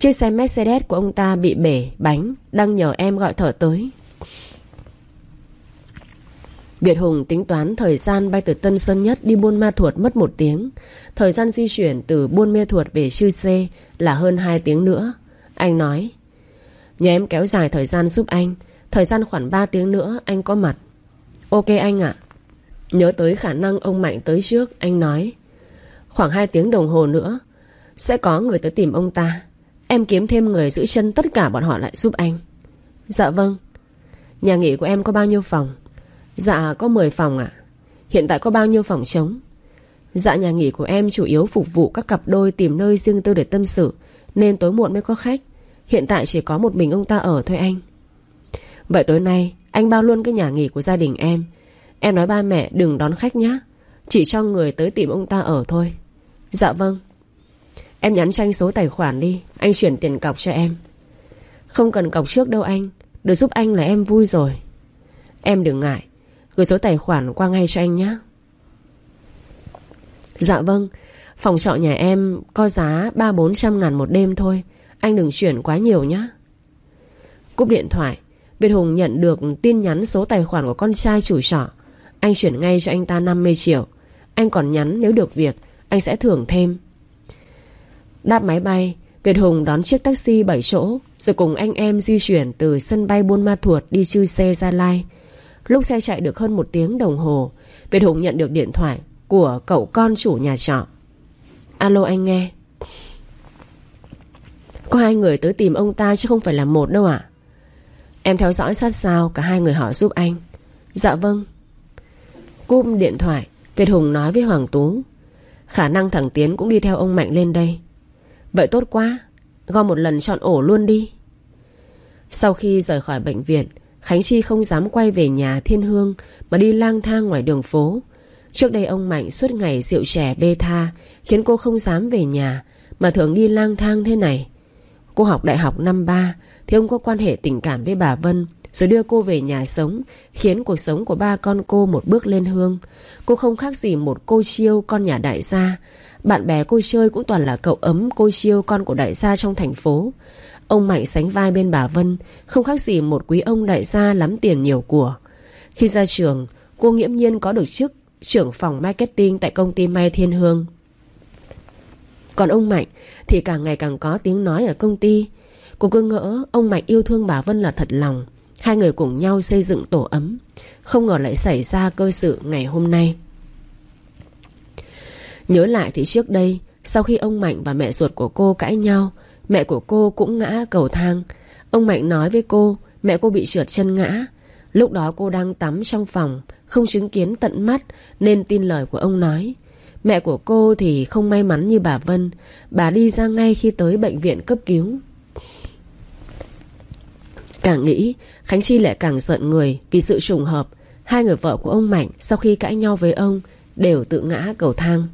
Chiếc xe Mercedes của ông ta bị bể bánh Đang nhờ em gọi thở tới Việt Hùng tính toán thời gian bay từ Tân Sơn Nhất đi Buôn Ma Thuột mất một tiếng. Thời gian di chuyển từ Buôn Mê Thuột về Chư Sê là hơn 2 tiếng nữa. Anh nói, nhờ em kéo dài thời gian giúp anh. Thời gian khoảng 3 tiếng nữa anh có mặt. Ok anh ạ. Nhớ tới khả năng ông Mạnh tới trước, anh nói. Khoảng 2 tiếng đồng hồ nữa, sẽ có người tới tìm ông ta. Em kiếm thêm người giữ chân tất cả bọn họ lại giúp anh. Dạ vâng. Nhà nghỉ của em có bao nhiêu phòng? Dạ có 10 phòng ạ. Hiện tại có bao nhiêu phòng trống? Dạ nhà nghỉ của em chủ yếu phục vụ các cặp đôi tìm nơi riêng tư để tâm sự, Nên tối muộn mới có khách. Hiện tại chỉ có một mình ông ta ở thôi anh. Vậy tối nay, Anh bao luôn cái nhà nghỉ của gia đình em. Em nói ba mẹ đừng đón khách nhé Chỉ cho người tới tìm ông ta ở thôi. Dạ vâng. Em nhắn cho anh số tài khoản đi, Anh chuyển tiền cọc cho em. Không cần cọc trước đâu anh, Được giúp anh là em vui rồi. Em đừng ngại, Gửi số tài khoản qua ngay cho anh nhé Dạ vâng Phòng trọ nhà em có giá ba bốn trăm ngàn một đêm thôi, Anh đừng chuyển quá nhiều nhé Cúp điện thoại, Việt Hùng nhận được tin nhắn số tài khoản của con trai chủ trọ. Anh chuyển ngay cho anh ta 50 triệu. Anh còn nhắn nếu được việc, Anh sẽ thưởng thêm. Đáp máy bay, Việt Hùng đón chiếc taxi 7 chỗ, Rồi cùng anh em di chuyển từ sân bay Buôn Ma Thuột đi chư xe Gia Lai. Lúc xe chạy được hơn một tiếng đồng hồ, Việt Hùng nhận được điện thoại Của cậu con chủ nhà trọ. Alo anh nghe. Có hai người tới tìm ông ta chứ không phải là một đâu ạ. Em theo dõi sát sao, Cả hai người hỏi giúp anh. Dạ vâng. Cúp điện thoại, Việt Hùng nói với Hoàng Tú. Khả năng thằng Tiến cũng đi theo ông Mạnh lên đây. Vậy tốt quá, Gom một lần chọn ổ luôn đi. Sau khi rời khỏi bệnh viện, Khánh Chi không dám quay về nhà Thiên Hương Mà đi lang thang ngoài đường phố. Trước đây ông Mạnh suốt ngày rượu chè bê tha, Khiến cô không dám về nhà Mà thường đi lang thang thế này. Cô học đại học năm ba Thì ông có quan hệ tình cảm với bà Vân, Rồi đưa cô về nhà sống, Khiến cuộc sống của ba con cô một bước lên hương. Cô không khác gì một cô chiêu con nhà đại gia bạn bè cô chơi cũng toàn là cậu ấm, cô chiêu, con của đại gia trong thành phố. Ông Mạnh sánh vai bên bà Vân, Không khác gì một quý ông đại gia lắm tiền nhiều của. Khi ra trường, Cô nghiễm nhiên có được chức Trưởng phòng marketing tại công ty May Thiên Hương. Còn ông Mạnh Thì càng ngày càng có tiếng nói ở công ty. Cô cứ ngỡ ông Mạnh yêu thương bà Vân là thật lòng. Hai người cùng nhau xây dựng tổ ấm. Không ngờ lại xảy ra cơ sự ngày hôm nay. Nhớ lại thì trước đây, Sau khi ông Mạnh và mẹ ruột của cô cãi nhau, Mẹ của cô cũng ngã cầu thang. Ông Mạnh nói với cô, Mẹ cô bị trượt chân ngã. Lúc đó cô đang tắm trong phòng, Không chứng kiến tận mắt, Nên tin lời của ông nói. Mẹ của cô thì không may mắn như bà Vân, Bà đi ra ngay khi tới bệnh viện cấp cứu. Càng nghĩ, Khánh Chi lại càng giận người Vì sự trùng hợp. Hai người vợ của ông Mạnh Sau khi cãi nhau với ông Đều tự ngã cầu thang.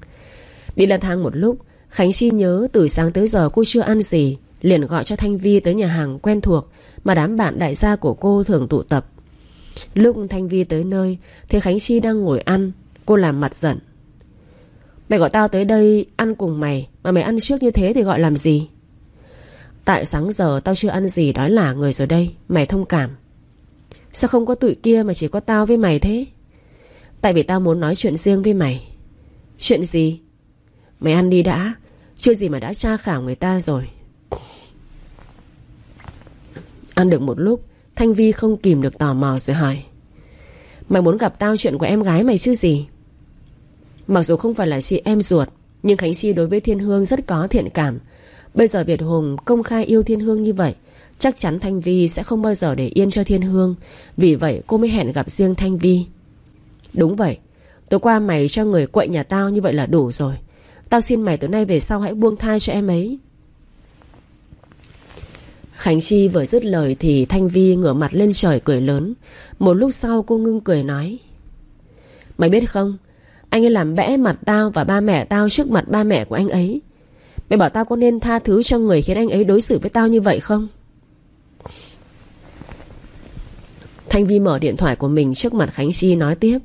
Đi lang thang một lúc, Khánh Chi nhớ từ sáng tới giờ cô chưa ăn gì, Liền gọi cho Thanh Vi tới nhà hàng quen thuộc Mà đám bạn đại gia của cô thường tụ tập. Lúc Thanh Vi tới nơi, Thấy Khánh Chi đang ngồi ăn, Cô làm mặt giận. Mày gọi tao tới đây ăn cùng mày, Mà mày ăn trước như thế thì gọi làm gì? Tại sáng giờ tao chưa ăn gì Đói là người rồi đây, Mày thông cảm. Sao không có tụi kia mà chỉ có tao với mày thế? Tại vì tao muốn nói chuyện riêng với mày. Chuyện gì? Mày ăn đi đã. Chưa gì mà đã tra khảo người ta rồi. Ăn được một lúc, Thanh Vi không kìm được tò mò rồi hỏi. Mày muốn gặp tao chuyện của em gái mày chứ gì? Mặc dù không phải là chị em ruột, Nhưng Khánh Chi đối với Thiên Hương rất có thiện cảm. Bây giờ Việt Hùng công khai yêu Thiên Hương như vậy, Chắc chắn Thanh Vi sẽ không bao giờ để yên cho Thiên Hương. Vì vậy, cô mới hẹn gặp riêng Thanh Vi. Đúng vậy, Tối qua mày cho người quậy nhà tao như vậy là đủ rồi. Tao xin mày tối nay về sau hãy buông thai cho em ấy. Khánh Chi vừa dứt lời Thì Thanh Vi ngửa mặt lên trời cười lớn. Một lúc sau cô ngưng cười nói, Mày biết không, Anh ấy làm bẽ mặt tao và ba mẹ tao Trước mặt ba mẹ của anh ấy. Mày bảo tao có nên tha thứ cho người Khiến anh ấy đối xử với tao như vậy không? Thanh Vi mở điện thoại của mình Trước mặt Khánh Chi nói tiếp,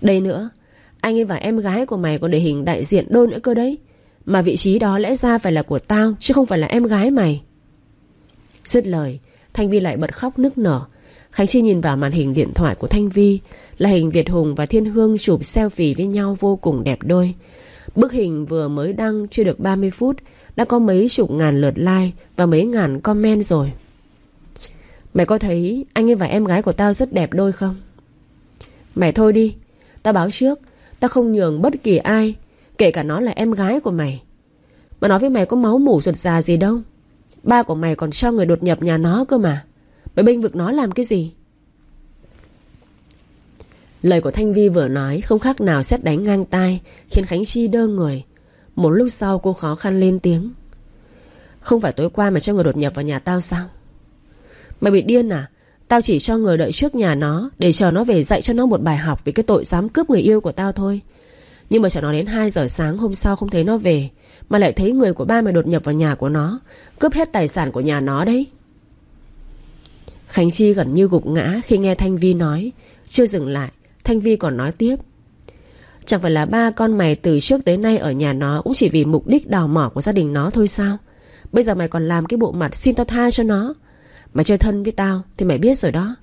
Đây nữa anh ấy và em gái của mày còn để hình đại diện đôi nữa cơ đấy. Mà vị trí đó lẽ ra phải là của tao, Chứ không phải là em gái mày. Dứt lời, Thanh Vi lại bật khóc nức nở. Khánh Chi nhìn vào màn hình điện thoại của Thanh Vi, Là hình Việt Hùng và Thiên Hương chụp selfie với nhau vô cùng đẹp đôi. Bức hình vừa mới đăng chưa được 30 phút, Đã có mấy chục ngàn lượt like Và mấy ngàn comment rồi. Mày có thấy anh ấy và em gái của tao rất đẹp đôi không? Mày thôi đi, Tao báo trước Tao không nhường bất kỳ ai, Kể cả nó là em gái của mày. Mà nói với mày có máu mủ ruột già gì đâu. Ba của mày còn cho người đột nhập nhà nó cơ mà. Mày bênh vực nó làm cái gì? Lời của Thanh Vi vừa nói Không khác nào xét đánh ngang tai, Khiến Khánh Chi đơ người. Một lúc sau cô khó khăn lên tiếng. Không phải tối qua mà cho người đột nhập vào nhà tao sao? Mày bị điên à? Tao chỉ cho người đợi trước nhà nó, Để chờ nó về dạy cho nó một bài học Vì cái tội dám cướp người yêu của tao thôi. Nhưng mà chờ nó đến 2 giờ sáng hôm sau không thấy nó về, Mà lại thấy người của ba mày đột nhập vào nhà của nó, Cướp hết tài sản của nhà nó đấy. Khánh Chi gần như gục ngã Khi nghe Thanh Vi nói. Chưa dừng lại, Thanh Vi còn nói tiếp. Chẳng phải là ba con mày từ trước tới nay ở nhà nó Cũng chỉ vì mục đích đào mỏ của gia đình nó thôi sao? Bây giờ mày còn làm cái bộ mặt xin tao tha cho nó. Mày chơi thân với tao Thì mày biết rồi đó.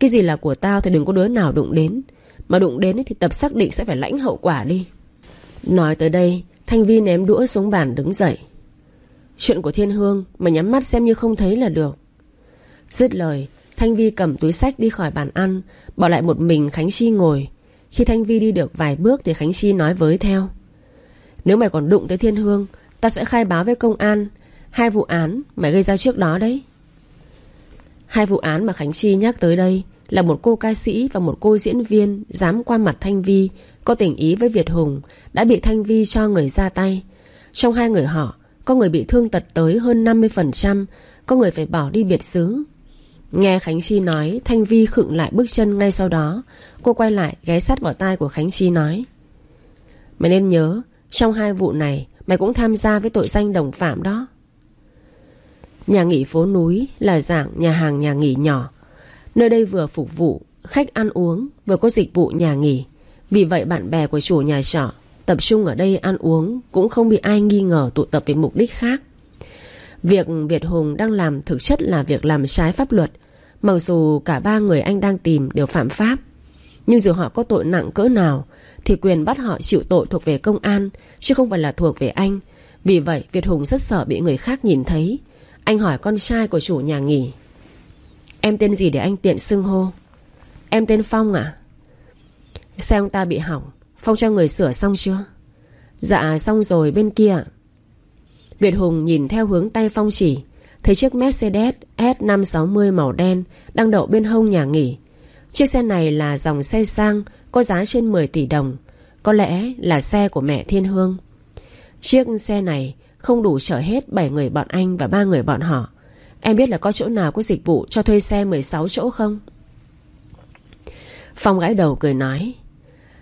Cái gì là của tao thì đừng có đứa nào đụng đến. Mà đụng đến thì tập xác định sẽ phải lãnh hậu quả đi. Nói tới đây, Thanh Vi ném đũa xuống bàn đứng dậy. Chuyện của Thiên Hương Mà nhắm mắt xem như không thấy là được. Dứt lời, Thanh Vi cầm túi sách đi khỏi bàn ăn, Bỏ lại một mình Khánh Chi ngồi. Khi Thanh Vi đi được vài bước Thì Khánh Chi nói với theo. Nếu mày còn đụng tới Thiên Hương Ta sẽ khai báo với công an. Hai vụ án mày gây ra trước đó đấy. Hai vụ án mà Khánh Chi nhắc tới đây là một cô ca sĩ và một cô diễn viên dám qua mặt Thanh Vi có tình ý với Việt Hùng đã bị Thanh Vi cho người ra tay. Trong hai người họ, có người bị thương tật tới hơn 50%, có người phải bỏ đi biệt xứ. Nghe Khánh Chi nói, Thanh Vi khựng lại bước chân ngay sau đó. Cô quay lại ghé sát vào tai của Khánh Chi nói. Mày nên nhớ, trong hai vụ này, mày cũng tham gia với tội danh đồng phạm đó. Nhà nghỉ phố núi là dạng nhà hàng nhà nghỉ nhỏ. Nơi đây vừa phục vụ khách ăn uống, vừa có dịch vụ nhà nghỉ. Vì vậy bạn bè của chủ nhà trọ tập trung ở đây ăn uống cũng không bị ai nghi ngờ tụ tập về mục đích khác. Việc Việt Hùng đang làm thực chất là việc làm trái pháp luật, mặc dù cả ba người anh đang tìm đều phạm pháp. Nhưng dù họ có tội nặng cỡ nào thì quyền bắt họ chịu tội thuộc về công an chứ không phải là thuộc về anh. Vì vậy Việt Hùng rất sợ bị người khác nhìn thấy anh hỏi con trai của chủ nhà nghỉ. Em tên gì để anh tiện xưng hô? Em tên Phong à? Xe ông ta bị hỏng. Phong cho người sửa xong chưa? Dạ xong rồi, bên kia. Việt Hùng nhìn theo hướng tay Phong chỉ, Thấy chiếc Mercedes S560 màu đen Đang đậu bên hông nhà nghỉ. Chiếc xe này là dòng xe sang, Có giá trên 10 tỷ đồng, Có lẽ là xe của mẹ Thiên Hương. Chiếc xe này không đủ chở hết 7 người bọn anh và ba người bọn họ. Em biết là có chỗ nào có dịch vụ cho thuê xe 16 chỗ không? Phong gãi đầu cười nói,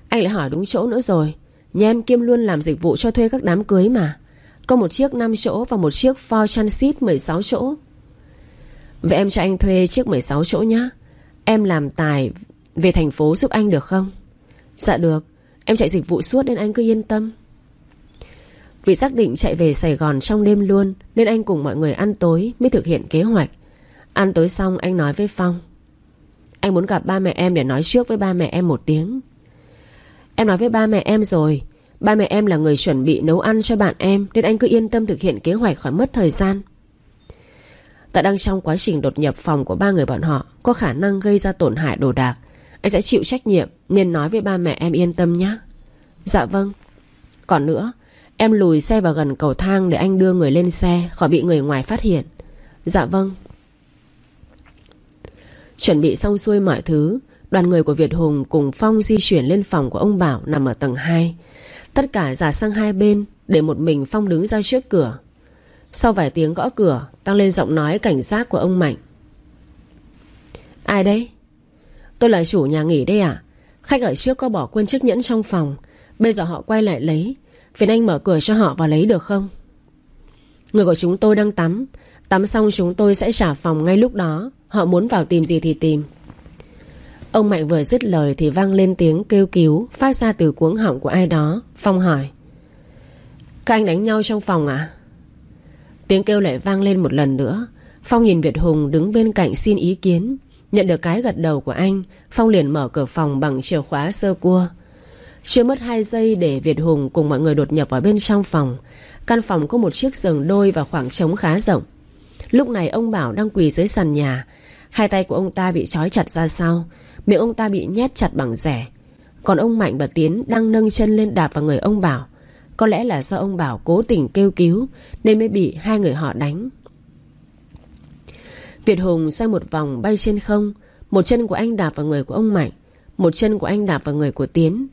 Anh lại hỏi đúng chỗ nữa rồi. Nhà em Kim luôn làm dịch vụ cho thuê các đám cưới mà. Có một chiếc 5 chỗ và một chiếc Ford Transit 16 chỗ. Vậy em cho anh thuê chiếc 16 chỗ nhá. Em làm tài về thành phố giúp anh được không? Dạ được. Em chạy dịch vụ suốt nên anh cứ yên tâm vì xác định chạy về Sài Gòn trong đêm luôn, Nên anh cùng mọi người ăn tối Mới thực hiện kế hoạch. Ăn tối xong, anh nói với Phong, Anh muốn gặp ba mẹ em để nói trước với ba mẹ em một tiếng. Em nói với ba mẹ em rồi. Ba mẹ em là người chuẩn bị nấu ăn cho bạn em, Nên anh cứ yên tâm thực hiện kế hoạch khỏi mất thời gian. Tại đang trong quá trình đột nhập phòng của ba người bọn họ, Có khả năng gây ra tổn hại đồ đạc, Anh sẽ chịu trách nhiệm, Nên nói với ba mẹ em yên tâm nhé Dạ vâng. Còn nữa Em lùi xe vào gần cầu thang để anh đưa người lên xe, Khỏi bị người ngoài phát hiện. Dạ vâng. Chuẩn bị xong xuôi mọi thứ, Đoàn người của Việt Hùng cùng Phong di chuyển lên phòng của ông Bảo nằm ở tầng 2 Tất cả giả sang hai bên Để một mình Phong đứng ra trước cửa. Sau vài tiếng gõ cửa Tăng lên giọng nói cảnh giác của ông Mạnh. Ai đấy? Tôi là chủ nhà nghỉ đây à? Khách ở trước có bỏ quên chiếc nhẫn trong phòng. Bây giờ họ quay lại lấy. Phiền anh mở cửa cho họ vào lấy được không? Người của chúng tôi đang tắm. Tắm xong chúng tôi sẽ trả phòng ngay lúc đó. Họ muốn vào tìm gì thì tìm. Ông Mạnh vừa dứt lời Thì vang lên tiếng kêu cứu Phát ra từ cuống họng của ai đó. Phong hỏi, Các anh đánh nhau trong phòng à Tiếng kêu lại vang lên một lần nữa. Phong nhìn Việt Hùng đứng bên cạnh xin ý kiến. Nhận được cái gật đầu của anh, Phong liền mở cửa phòng bằng chìa khóa sơ cua. Chưa mất 2 giây để Việt Hùng cùng mọi người đột nhập vào bên trong phòng. Căn phòng có một chiếc giường đôi và khoảng trống khá rộng. Lúc này ông Bảo đang quỳ dưới sàn nhà. Hai tay của ông ta bị trói chặt ra sau. Miệng ông ta bị nhét chặt bằng rẻ. Còn ông Mạnh và Tiến đang nâng chân lên đạp vào người ông Bảo. Có lẽ là do ông Bảo cố tình kêu cứu, Nên mới bị hai người họ đánh. Việt Hùng xoay một vòng bay trên không. Một chân của anh đạp vào người của ông Mạnh, Một chân của anh đạp vào người của Tiến.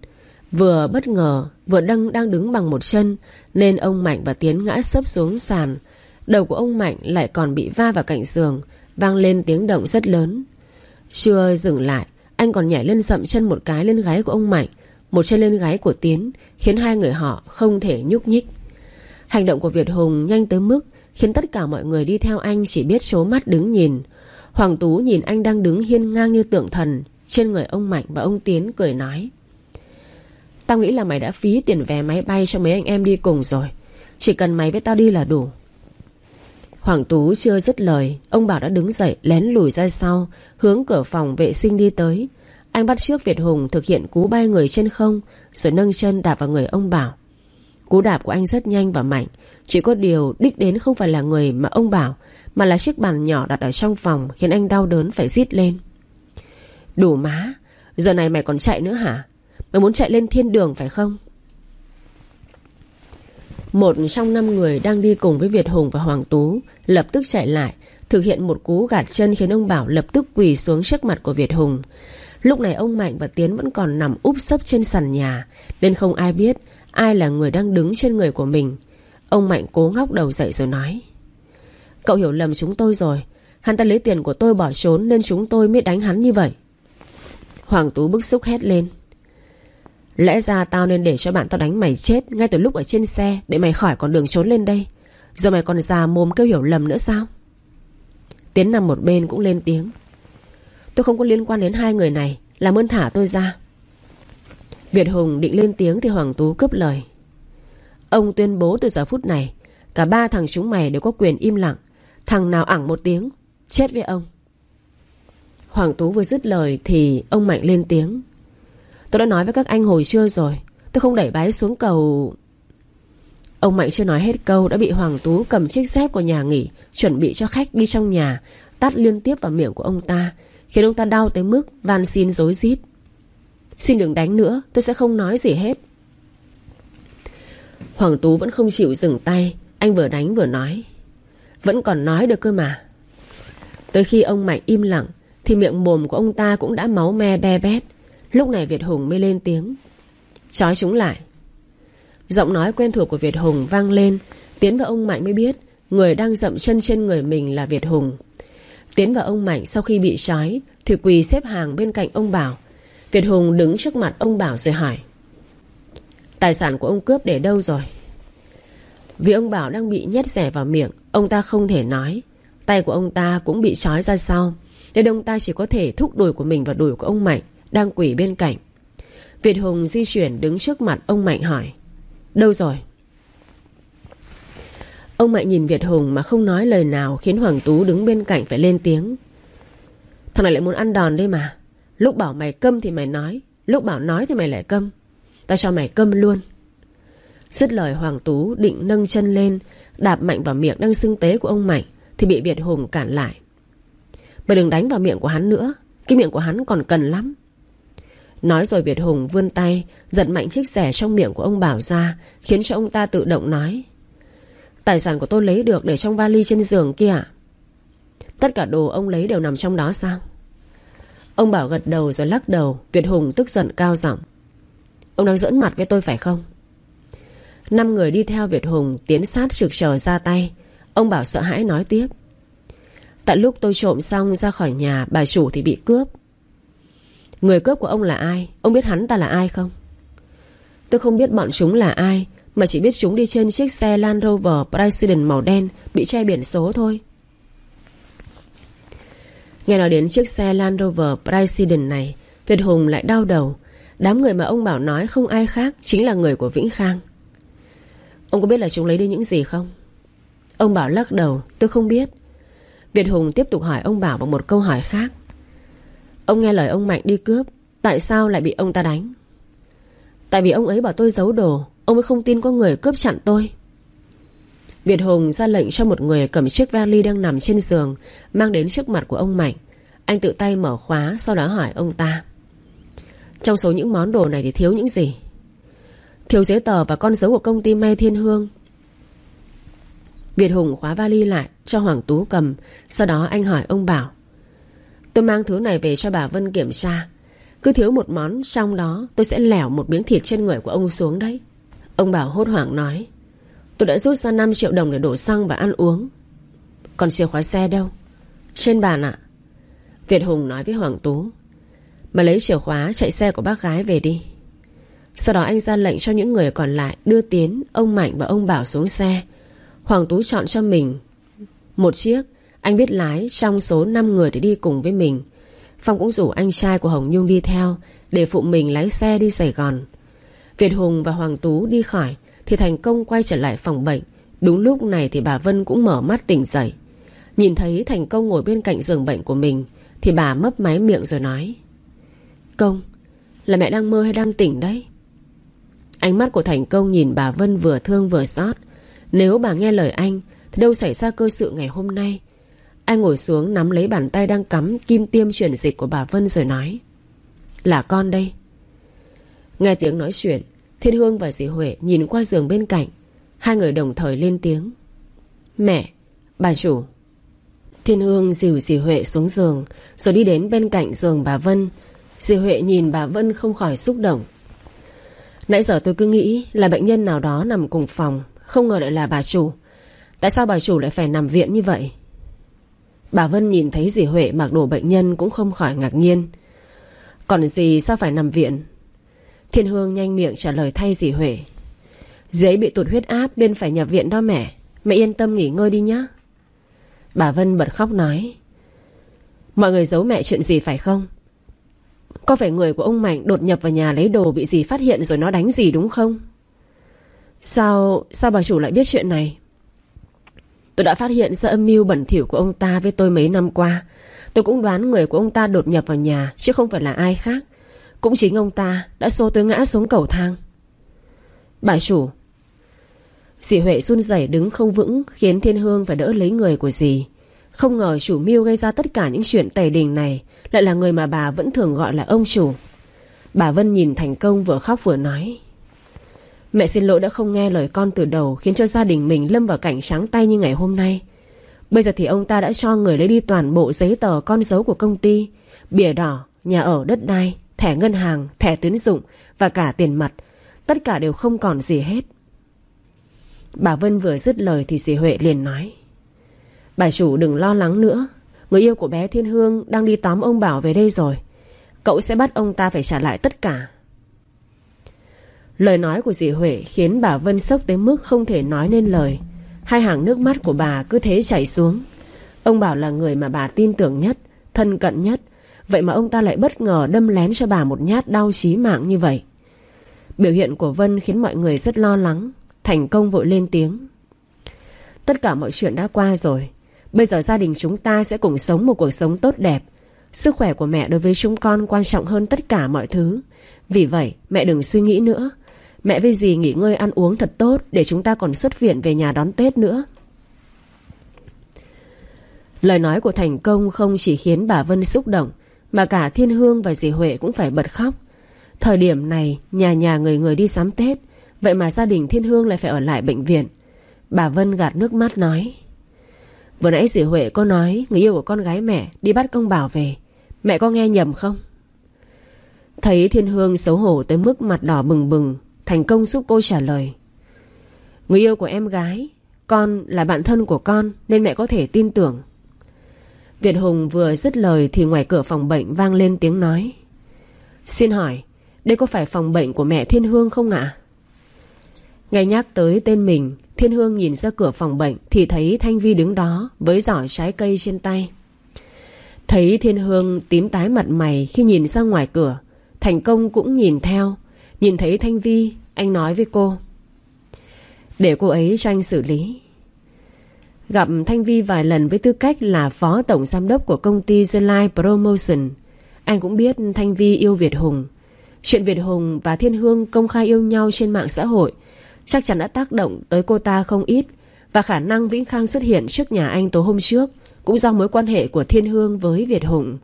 Vừa bất ngờ, Vừa đăng đang đứng bằng một chân, Nên ông Mạnh và Tiến ngã sấp xuống sàn. Đầu của ông Mạnh lại còn bị va vào cạnh giường, Vang lên tiếng động rất lớn. Chưa dừng lại, Anh còn nhảy lên sậm chân một cái lên gáy của ông Mạnh, Một chân lên gáy của Tiến, Khiến hai người họ không thể nhúc nhích. Hành động của Việt Hùng nhanh tới mức Khiến tất cả mọi người đi theo anh Chỉ biết chố mắt đứng nhìn. Hoàng Tú nhìn anh đang đứng hiên ngang như tượng thần, Trên người ông Mạnh và ông Tiến cười nói Tao nghĩ là mày đã phí tiền vé máy bay cho mấy anh em đi cùng rồi. Chỉ cần mày với tao đi là đủ. Hoàng Tú chưa dứt lời, Ông Bảo đã đứng dậy, lén lùi ra sau, Hướng cửa phòng vệ sinh đi tới. Anh bắt trước Việt Hùng thực hiện cú bay người trên không, Rồi nâng chân đạp vào người ông Bảo. Cú đạp của anh rất nhanh và mạnh, Chỉ có điều đích đến không phải là người mà ông Bảo, Mà là chiếc bàn nhỏ đặt ở trong phòng Khiến anh đau đớn phải rít lên. Đủ má, Giờ này mày còn chạy nữa hả? Mày muốn chạy lên thiên đường phải không một trong năm người đang đi cùng với Việt Hùng và Hoàng Tú lập tức chạy lại, thực hiện một cú gạt chân khiến ông Bảo lập tức quỳ xuống trước mặt của Việt Hùng. Lúc này ông Mạnh và Tiến vẫn còn nằm úp sấp trên sàn nhà, nên không ai biết ai là người đang đứng trên người của mình. Ông Mạnh cố ngóc đầu dậy rồi nói. Cậu hiểu lầm chúng tôi rồi. Hắn ta lấy tiền của tôi bỏ trốn nên chúng tôi mới đánh hắn như vậy. Hoàng Tú bức xúc hét lên. Lẽ ra tao nên để cho bạn tao đánh mày chết Ngay từ lúc ở trên xe, Để mày khỏi còn đường trốn lên đây. Giờ mày còn già mồm kêu hiểu lầm nữa sao? Tiến nằm một bên cũng lên tiếng. Tôi không có liên quan đến hai người này, Làm ơn thả tôi ra. Việt Hùng định lên tiếng Thì Hoàng Tú cướp lời. Ông tuyên bố từ giờ phút này, Cả ba thằng chúng mày đều có quyền im lặng. Thằng nào ẳng một tiếng, Chết với ông. Hoàng Tú vừa dứt lời Thì ông Mạnh lên tiếng. Tôi đã nói với các anh hồi trưa rồi. Tôi không đẩy bái xuống cầu. Ông Mạnh chưa nói hết câu, Đã bị Hoàng Tú cầm chiếc dép của nhà nghỉ, Chuẩn bị cho khách đi trong nhà Tắt liên tiếp vào miệng của ông ta, Khiến ông ta đau tới mức van xin dối rít. Xin đừng đánh nữa, Tôi sẽ không nói gì hết. Hoàng Tú vẫn không chịu dừng tay, Anh vừa đánh vừa nói. Vẫn còn nói được cơ mà. Tới khi ông Mạnh im lặng, Thì miệng mồm của ông ta cũng đã máu me be bét. Lúc này Việt Hùng mới lên tiếng. Chói chúng lại. Giọng nói quen thuộc của Việt Hùng vang lên. Tiến và ông Mạnh mới biết Người đang dậm chân trên người mình là Việt Hùng. Tiến và ông Mạnh sau khi bị trói Thì quỳ xếp hàng bên cạnh ông Bảo. Việt Hùng đứng trước mặt ông Bảo rồi hỏi, Tài sản của ông cướp để đâu rồi? Vì ông Bảo đang bị nhét rẻ vào miệng, Ông ta không thể nói. Tay của ông ta cũng bị trói ra sau, Nên ông ta chỉ có thể thúc đùi của mình và đùi của ông Mạnh đang quỷ bên cạnh. Việt Hùng di chuyển đứng trước mặt ông Mạnh hỏi, Đâu rồi? Ông Mạnh nhìn Việt Hùng mà không nói lời nào Khiến Hoàng Tú đứng bên cạnh phải lên tiếng. Thằng này lại muốn ăn đòn đây mà. Lúc bảo mày câm thì mày nói, Lúc bảo nói thì mày lại câm. Tao cho mày câm luôn. Dứt lời, Hoàng Tú định nâng chân lên, Đạp mạnh vào miệng đang sưng tế của ông Mạnh Thì bị Việt Hùng cản lại. Mày đừng đánh vào miệng của hắn nữa, Cái miệng của hắn còn cần lắm. Nói rồi Việt Hùng vươn tay, Giật mạnh chiếc rẻ trong miệng của ông Bảo ra, Khiến cho ông ta tự động nói, Tài sản của tôi lấy được để trong vali trên giường kia Tất cả đồ ông lấy đều nằm trong đó sao? Ông Bảo gật đầu rồi lắc đầu, Việt Hùng tức giận cao giọng, Ông đang giỡn mặt với tôi phải không? Năm người đi theo Việt Hùng Tiến sát trực chờ ra tay. Ông Bảo sợ hãi nói tiếp, Tại lúc tôi trộm xong ra khỏi nhà, Bà chủ thì bị cướp. Người cướp của ông là ai? Ông biết hắn ta là ai không? Tôi không biết bọn chúng là ai, Mà chỉ biết chúng đi trên chiếc xe Land Rover President màu đen Bị che biển số thôi. Nghe nói đến chiếc xe Land Rover President này, Việt Hùng lại đau đầu. Đám người mà ông bảo nói không ai khác Chính là người của Vĩnh Khang. Ông có biết là chúng lấy đi những gì không? Ông Bảo lắc đầu, Tôi không biết. Việt Hùng tiếp tục hỏi ông Bảo bằng một câu hỏi khác. Ông nghe lời ông Mạnh đi cướp, Tại sao lại bị ông ta đánh? Tại vì ông ấy bảo tôi giấu đồ, Ông ấy không tin có người cướp chặn tôi. Việt Hùng ra lệnh cho một người cầm chiếc vali đang nằm trên giường, Mang đến trước mặt của ông Mạnh. Anh tự tay mở khóa, Sau đó hỏi ông ta. Trong số những món đồ này thì thiếu những gì? Thiếu giấy tờ và con dấu của công ty May Thiên Hương. Việt Hùng khóa vali lại Cho Hoàng Tú cầm, Sau đó anh hỏi ông Bảo. Tôi mang thứ này về cho bà Vân kiểm tra. Cứ thiếu một món trong đó Tôi sẽ lẻo một miếng thịt trên người của ông xuống đấy. Ông Bảo hốt hoảng nói Tôi đã rút ra 5 triệu đồng để đổ xăng và ăn uống. Còn chìa khóa xe đâu? Trên bàn ạ. Việt Hùng nói với Hoàng Tú Mà lấy chìa khóa chạy xe của bác gái về đi. Sau đó anh ra lệnh cho những người còn lại Đưa Tiến, ông Mạnh và ông Bảo xuống xe. Hoàng Tú chọn cho mình Một chiếc anh biết lái trong số 5 người để đi cùng với mình. Phong cũng rủ anh trai của Hồng Nhung đi theo Để phụ mình lái xe đi Sài Gòn. Việt Hùng và Hoàng Tú đi khỏi Thì thành công quay trở lại phòng bệnh. Đúng lúc này thì bà Vân cũng mở mắt tỉnh dậy. Nhìn thấy thành công ngồi bên cạnh giường bệnh của mình Thì bà mấp máy miệng rồi nói, Công, Là mẹ đang mơ hay đang tỉnh đấy? Ánh mắt của thành công nhìn bà Vân vừa thương vừa xót. Nếu bà nghe lời anh Thì đâu xảy ra cơ sự ngày hôm nay. Anh ngồi xuống nắm lấy bàn tay đang cắm Kim tiêm chuyển dịch của bà Vân rồi nói Là con đây. Nghe tiếng nói chuyện Thiên Hương và dì Huệ nhìn qua giường bên cạnh. Hai người đồng thời lên tiếng Mẹ, bà chủ. Thiên Hương dìu dì Huệ xuống giường Rồi đi đến bên cạnh giường bà Vân. Dì Huệ nhìn bà Vân không khỏi xúc động. Nãy giờ tôi cứ nghĩ Là bệnh nhân nào đó nằm cùng phòng Không ngờ lại là bà chủ. Tại sao bà chủ lại phải nằm viện như vậy? Bà Vân nhìn thấy dì Huệ mặc đồ bệnh nhân Cũng không khỏi ngạc nhiên. Còn gì sao phải nằm viện? Thiên Hương nhanh miệng trả lời thay dì Huệ. Dì ấy bị tụt huyết áp Nên phải nhập viện đó mẹ. Mẹ yên tâm nghỉ ngơi đi nhá. Bà Vân bật khóc nói. Mọi người giấu mẹ chuyện gì phải không? Có phải người của ông Mạnh Đột nhập vào nhà lấy đồ bị dì phát hiện Rồi nó đánh gì đúng không? Sao Sao bà chủ lại biết chuyện này? Tôi đã phát hiện ra âm mưu bẩn thỉu của ông ta với tôi mấy năm qua. Tôi cũng đoán người của ông ta đột nhập vào nhà, Chứ không phải là ai khác. Cũng chính ông ta đã xô tôi ngã xuống cầu thang. Bà chủ. Dì Huệ run rẩy đứng không vững, Khiến Thiên Hương phải đỡ lấy người của dì. Không ngờ chủ mưu gây ra tất cả những chuyện tày đình này Lại là người mà bà vẫn thường gọi là ông chủ. Bà Vân nhìn thành công vừa khóc vừa nói. Mẹ xin lỗi đã không nghe lời con từ đầu Khiến cho gia đình mình lâm vào cảnh trắng tay như ngày hôm nay Bây giờ thì ông ta đã cho người lấy đi toàn bộ giấy tờ con dấu của công ty Bìa đỏ, nhà ở, đất đai thẻ ngân hàng, thẻ tín dụng và cả tiền mặt. Tất cả đều không còn gì hết. Bà Vân vừa dứt lời thì dì Huệ liền nói. Bà chủ đừng lo lắng nữa. Người yêu của bé Thiên Hương đang đi tóm ông Bảo về đây rồi. Cậu sẽ bắt ông ta phải trả lại tất cả. Lời nói của dì Huệ khiến bà Vân sốc tới mức không thể nói nên lời. Hai hàng nước mắt của bà cứ thế chảy xuống. Ông Bảo là người mà bà tin tưởng nhất, thân cận nhất, Vậy mà ông ta lại bất ngờ đâm lén cho bà một nhát đau chí mạng như vậy. Biểu hiện của Vân khiến mọi người rất lo lắng Thành công vội lên tiếng. Tất cả mọi chuyện đã qua rồi. Bây giờ gia đình chúng ta sẽ cùng sống một cuộc sống tốt đẹp. Sức khỏe của mẹ đối với chúng con quan trọng hơn tất cả mọi thứ. Vì vậy mẹ đừng suy nghĩ nữa. Mẹ với dì nghỉ ngơi ăn uống thật tốt Để chúng ta còn xuất viện về nhà đón Tết nữa. Lời nói của Thành Công không chỉ khiến bà Vân xúc động, mà cả Thiên Hương và dì Huệ cũng phải bật khóc. Thời điểm này, Nhà nhà người người đi sắm Tết, Vậy mà gia đình Thiên Hương lại phải ở lại bệnh viện. Bà Vân gạt nước mắt nói, Vừa nãy dì Huệ có nói Người yêu của con gái mẹ đi bắt công bảo về, Mẹ có nghe nhầm không? Thấy Thiên Hương xấu hổ tới mức mặt đỏ bừng bừng Thành công giúp cô trả lời Người yêu của em gái Con là bạn thân của con Nên mẹ có thể tin tưởng Việt Hùng vừa dứt lời thì ngoài cửa phòng bệnh vang lên tiếng nói. Xin hỏi, đây có phải phòng bệnh của mẹ Thiên Hương không ạ? Ngay nhắc tới tên mình, Thiên Hương nhìn ra cửa phòng bệnh thì thấy Thanh Vi đứng đó với giỏ trái cây trên tay. Thấy Thiên Hương tím tái mặt mày khi nhìn ra ngoài cửa, Thành Công cũng nhìn theo. Nhìn thấy Thanh Vi, anh nói với cô. Để cô ấy cho anh xử lý. Gặp Thanh Vi vài lần với tư cách là phó tổng giám đốc của công ty The Life Promotion Anh cũng biết Thanh Vi yêu Việt Hùng. Chuyện Việt Hùng và Thiên Hương công khai yêu nhau trên mạng xã hội Chắc chắn đã tác động tới cô ta không ít Và khả năng Vĩnh Khang xuất hiện trước nhà anh tối hôm trước Cũng do mối quan hệ của Thiên Hương với Việt Hùng.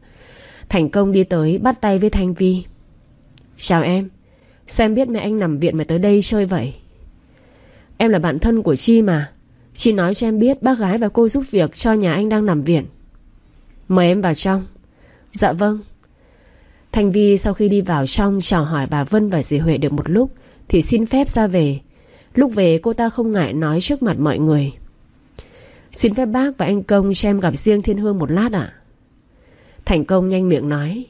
Thành công đi tới bắt tay với Thanh Vi. Chào em xem biết mẹ anh nằm viện mà tới đây chơi vậy. Em là bạn thân của Chi mà. Chi nói cho em biết bác gái và cô giúp việc cho nhà anh đang nằm viện. Mời em vào trong. Dạ vâng. Thành Vi sau khi đi vào trong chào hỏi bà Vân và dì Huệ được một lúc, Thì xin phép ra về. Lúc về, cô ta không ngại nói trước mặt mọi người. Xin phép bác và anh Công cho em gặp riêng Thiên Hương một lát ạ. Thành Công nhanh miệng nói,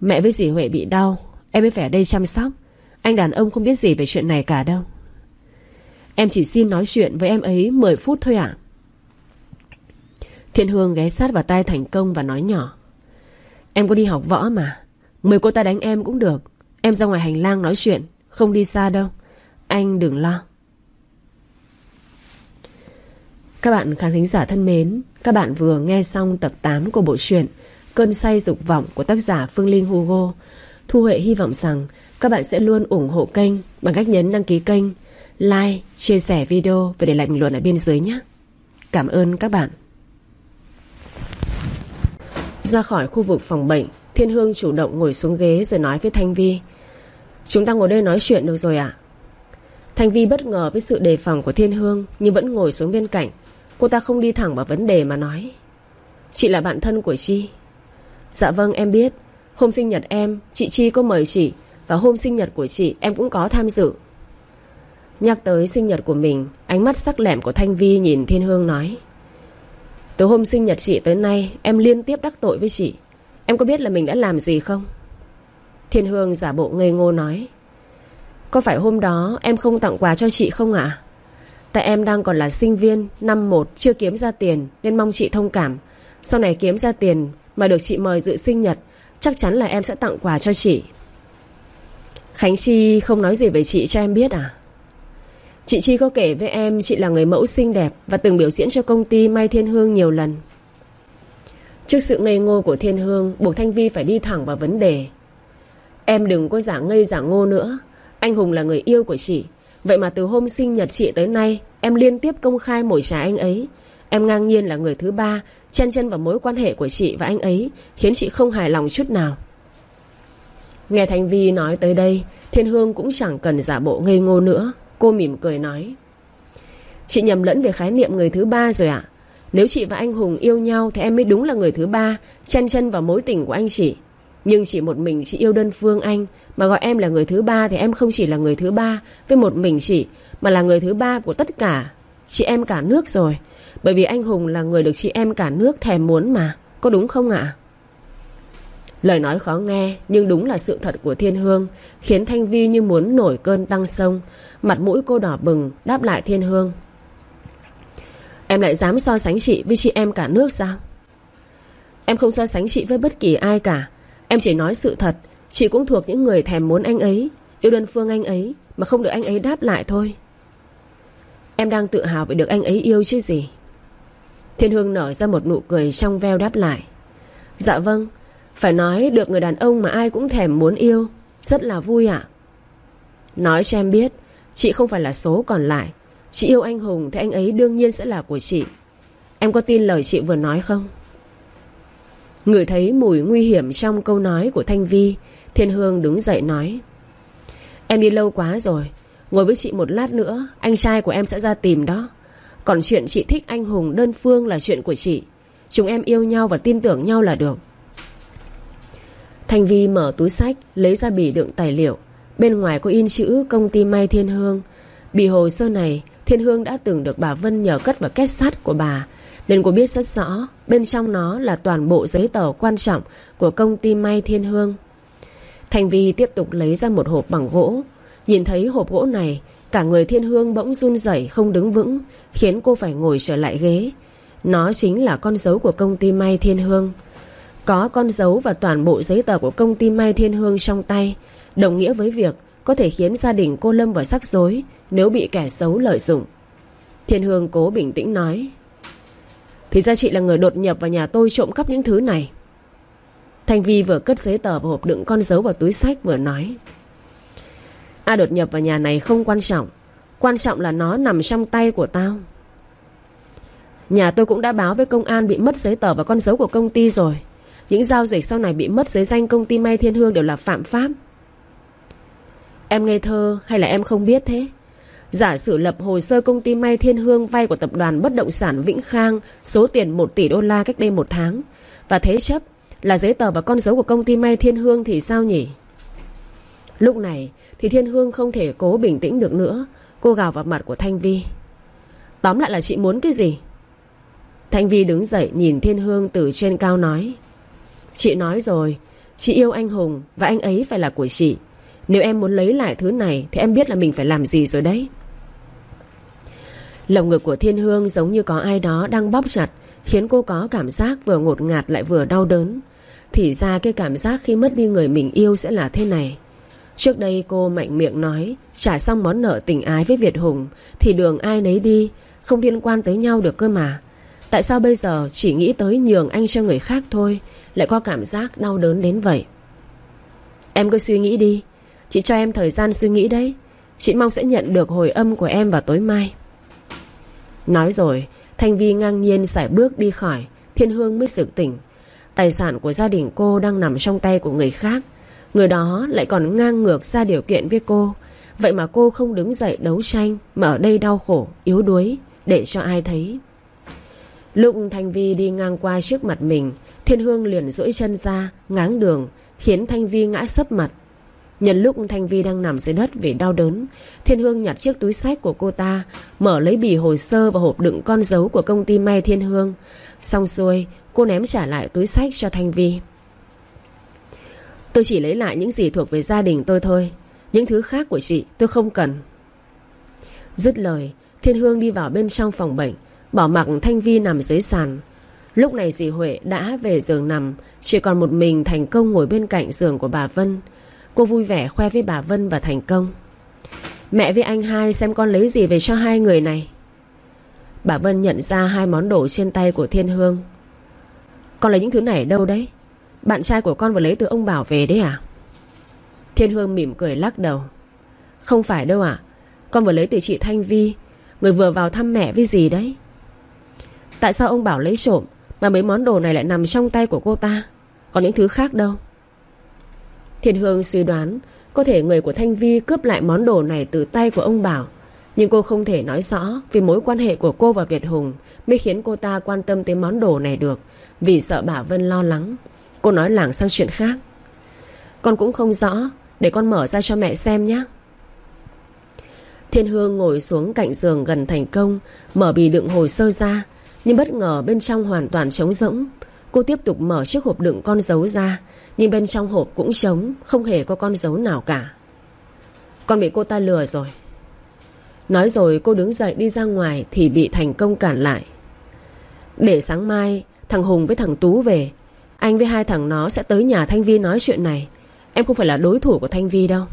Mẹ với dì Huệ bị đau, Em mới phải ở đây chăm sóc. Anh đàn ông không biết gì về chuyện này cả đâu. Em chỉ xin nói chuyện với em ấy 10 phút thôi ạ. Thiên Hương ghé sát vào tay Thành Công và nói nhỏ. Em có đi học võ mà. Mời cô ta đánh em cũng được. Em ra ngoài hành lang nói chuyện, Không đi xa đâu. Anh đừng lo. Các bạn khán thính giả thân mến, Các bạn vừa nghe xong tập 8 của bộ truyện Cơn say dục vọng của tác giả Phương Linh Hugo. Thu Huệ hy vọng rằng các bạn sẽ luôn ủng hộ kênh bằng cách nhấn đăng ký kênh, like, chia sẻ video và để lại bình luận ở bên dưới nhé. Cảm ơn các bạn. Ra khỏi khu vực phòng bệnh, Thiên Hương chủ động ngồi xuống ghế rồi nói với Thanh Vi. Chúng ta ngồi đây nói chuyện được rồi ạ. Thanh Vi bất ngờ với sự đề phòng của Thiên Hương nhưng vẫn ngồi xuống bên cạnh. Cô ta không đi thẳng vào vấn đề mà nói. Chị là bạn thân của Chi. Dạ vâng em biết Hôm sinh nhật em Chị Chi có mời chị và hôm sinh nhật của chị, em cũng có tham dự. Nhắc tới sinh nhật của mình, Ánh mắt sắc lẹm của Thanh Vi nhìn Thiên Hương nói, Từ hôm sinh nhật chị tới nay, Em liên tiếp đắc tội với chị. Em có biết là mình đã làm gì không? Thiên Hương giả bộ ngây ngô nói, Có phải hôm đó em không tặng quà cho chị không ạ? Tại em đang còn là sinh viên, Năm một, chưa kiếm ra tiền, Nên mong chị thông cảm. Sau này kiếm ra tiền Mà được chị mời dự sinh nhật, Chắc chắn là em sẽ tặng quà cho chị. Khánh Chi không nói gì về chị cho em biết à? Chị Chi có kể với em Chị là người mẫu xinh đẹp Và từng biểu diễn cho công ty May Thiên Hương nhiều lần. Trước sự ngây ngô của Thiên Hương, Buộc Thanh Vi phải đi thẳng vào vấn đề. Em đừng có giả ngây giả ngô nữa. Anh Hùng là người yêu của chị. Vậy mà từ hôm sinh nhật chị tới nay, Em liên tiếp công khai mồi trà anh ấy. Em ngang nhiên là người thứ ba, Chen chân vào mối quan hệ của chị và anh ấy, Khiến chị không hài lòng chút nào. Nghe Thanh Vi nói tới đây, Thiên Hương cũng chẳng cần giả bộ ngây ngô nữa. Cô mỉm cười nói, Chị nhầm lẫn về khái niệm người thứ ba rồi ạ. Nếu chị và anh Hùng yêu nhau Thì em mới đúng là người thứ ba, Chen chân vào mối tình của anh chị. Nhưng chỉ một mình chị yêu đơn phương anh, Mà gọi em là người thứ ba Thì em không chỉ là người thứ ba Với một mình chị, Mà là người thứ ba của tất cả. Chị em cả nước rồi. Bởi vì anh Hùng là người được chị em cả nước thèm muốn mà. Có đúng không ạ? Lời nói khó nghe, Nhưng đúng là sự thật của Thiên Hương, Khiến Thanh Vi như muốn nổi cơn tăng sông. Mặt mũi cô đỏ bừng, Đáp lại Thiên Hương. Em lại dám so sánh chị với chị em cả nước sao? Em không so sánh chị với bất kỳ ai cả. Em chỉ nói sự thật, Chị cũng thuộc những người thèm muốn anh ấy, Yêu đơn phương anh ấy, Mà không được anh ấy đáp lại thôi. Em đang tự hào vì được anh ấy yêu chứ gì? Thiên Hương nở ra một nụ cười trong veo đáp lại. Dạ vâng phải nói được người đàn ông mà ai cũng thèm muốn yêu. Rất là vui ạ. Nói cho em biết, Chị không phải là số còn lại. Chị yêu anh Hùng thì anh ấy đương nhiên sẽ là của chị. Em có tin lời chị vừa nói không? Người thấy mùi nguy hiểm trong câu nói của Thanh Vi, Thiên Hương đứng dậy nói, Em đi lâu quá rồi, Ngồi với chị một lát nữa, Anh trai của em sẽ ra tìm đó. Còn chuyện chị thích anh Hùng đơn phương là chuyện của chị. Chúng em yêu nhau và tin tưởng nhau là được. Thanh Vi mở túi sách, Lấy ra bì đựng tài liệu. Bên ngoài có in chữ công ty may Thiên Hương. Bì hồ sơ này, Thiên Hương đã từng được bà Vân nhờ cất vào két sắt của bà. Nên cô biết rất rõ, Bên trong nó là toàn bộ giấy tờ quan trọng Của công ty may Thiên Hương. Thanh Vi tiếp tục lấy ra một hộp bằng gỗ. Nhìn thấy hộp gỗ này, Cả người thiên hương bỗng run rẩy không đứng vững, Khiến cô phải ngồi trở lại ghế. Nó chính là con dấu của công ty may thiên hương. Có con dấu và toàn bộ giấy tờ của công ty may thiên hương trong tay, Đồng nghĩa với việc Có thể khiến gia đình cô lâm vào rắc rối Nếu bị kẻ xấu lợi dụng. Thiên Hương cố bình tĩnh nói, Thì ra chị là người đột nhập vào nhà tôi trộm cắp những thứ này. Thanh Vi vừa cất giấy tờ và hộp đựng con dấu vào túi sách vừa nói Ai đột nhập vào nhà này không quan trọng Quan trọng là nó nằm trong tay của tao. Nhà tôi cũng đã báo với công an bị mất giấy tờ và con dấu của công ty rồi. Những giao dịch sau này bị mất giấy danh công ty May Thiên Hương đều là phạm pháp. Em ngây thơ hay là em không biết thế? Giả sử lập hồ sơ công ty May Thiên Hương vay của tập đoàn bất động sản Vĩnh Khang số tiền 1 tỷ đô la cách đây một tháng. Và thế chấp là giấy tờ và con dấu của công ty May Thiên Hương thì sao nhỉ? Lúc này thì Thiên Hương không thể cố bình tĩnh được nữa. Cô gào vào mặt của Thanh Vi. Tóm lại là chị muốn cái gì? Thanh Vi đứng dậy nhìn Thiên Hương từ trên cao nói. Chị nói rồi, Chị yêu anh Hùng và anh ấy phải là của chị. Nếu em muốn lấy lại thứ này Thì em biết là mình phải làm gì rồi đấy. Lồng ngực của Thiên Hương giống như có ai đó đang bóp chặt, Khiến cô có cảm giác vừa ngột ngạt lại vừa đau đớn. Thì ra cái cảm giác khi mất đi người mình yêu sẽ là thế này. Trước đây cô mạnh miệng nói, Trả xong món nợ tình ái với Việt Hùng Thì đường ai nấy đi, Không liên quan tới nhau được cơ mà. Tại sao bây giờ chỉ nghĩ tới nhường anh cho người khác thôi lại có cảm giác đau đớn đến vậy. Em cứ suy nghĩ đi. Chị cho em thời gian suy nghĩ đấy. Chị mong sẽ nhận được hồi âm của em vào tối mai. Nói rồi Thanh Vi ngang nhiên sải bước đi khỏi. Thiên Hương mới sự tỉnh. Tài sản của gia đình cô đang nằm trong tay của người khác. Người đó lại còn ngang ngược ra điều kiện với cô. Vậy mà cô không đứng dậy đấu tranh Mà ở đây đau khổ, yếu đuối Để cho ai thấy. Lúc Thanh Vi đi ngang qua trước mặt mình Thiên Hương liền duỗi chân ra, Ngáng đường, Khiến Thanh Vi ngã sấp mặt. Nhân lúc Thanh Vi đang nằm dưới đất vì đau đớn, Thiên Hương nhặt chiếc túi sách của cô ta, Mở lấy bì hồ sơ và hộp đựng con dấu của công ty May Thiên Hương. Xong xuôi, Cô ném trả lại túi sách cho Thanh Vi. Tôi chỉ lấy lại những gì thuộc về gia đình tôi thôi, Những thứ khác của chị tôi không cần. Dứt lời, Thiên Hương đi vào bên trong phòng bệnh, Bỏ mặc Thanh Vi nằm dưới sàn. Lúc này dì Huệ đã về giường nằm, Chỉ còn một mình Thành Công ngồi bên cạnh giường của bà Vân. Cô vui vẻ khoe với bà Vân và Thành Công. Mẹ với anh hai xem con lấy gì về cho hai người này. Bà Vân nhận ra hai món đồ trên tay của Thiên Hương. Con lấy những thứ này đâu đấy? Bạn trai của con vừa lấy từ ông Bảo về đấy à? Thiên Hương mỉm cười lắc đầu. Không phải đâu ạ. Con vừa lấy từ chị Thanh Vi, Người vừa vào thăm mẹ với gì đấy? Tại sao ông Bảo lấy trộm? Mà mấy món đồ này lại nằm trong tay của cô ta. Còn những thứ khác đâu? Thiên Hương suy đoán, Có thể người của Thanh Vi cướp lại món đồ này từ tay của ông Bảo. Nhưng cô không thể nói rõ Vì mối quan hệ của cô và Việt Hùng Mới khiến cô ta quan tâm tới món đồ này được. Vì sợ bà Vân lo lắng, Cô nói lảng sang chuyện khác. Con cũng không rõ, Để con mở ra cho mẹ xem nhé. Thiên Hương ngồi xuống cạnh giường gần thành công, Mở bì đựng hồ sơ ra nhưng bất ngờ bên trong hoàn toàn trống rỗng. Cô tiếp tục mở chiếc hộp đựng con dấu ra, Nhưng bên trong hộp cũng trống, Không hề có con dấu nào cả. Con bị cô ta lừa rồi. Nói rồi cô đứng dậy đi ra ngoài Thì bị thành công cản lại. Để sáng mai, Thằng Hùng với thằng Tú về. Anh với hai thằng nó sẽ tới nhà Thanh Vi nói chuyện này. Em không phải là đối thủ của Thanh Vi đâu.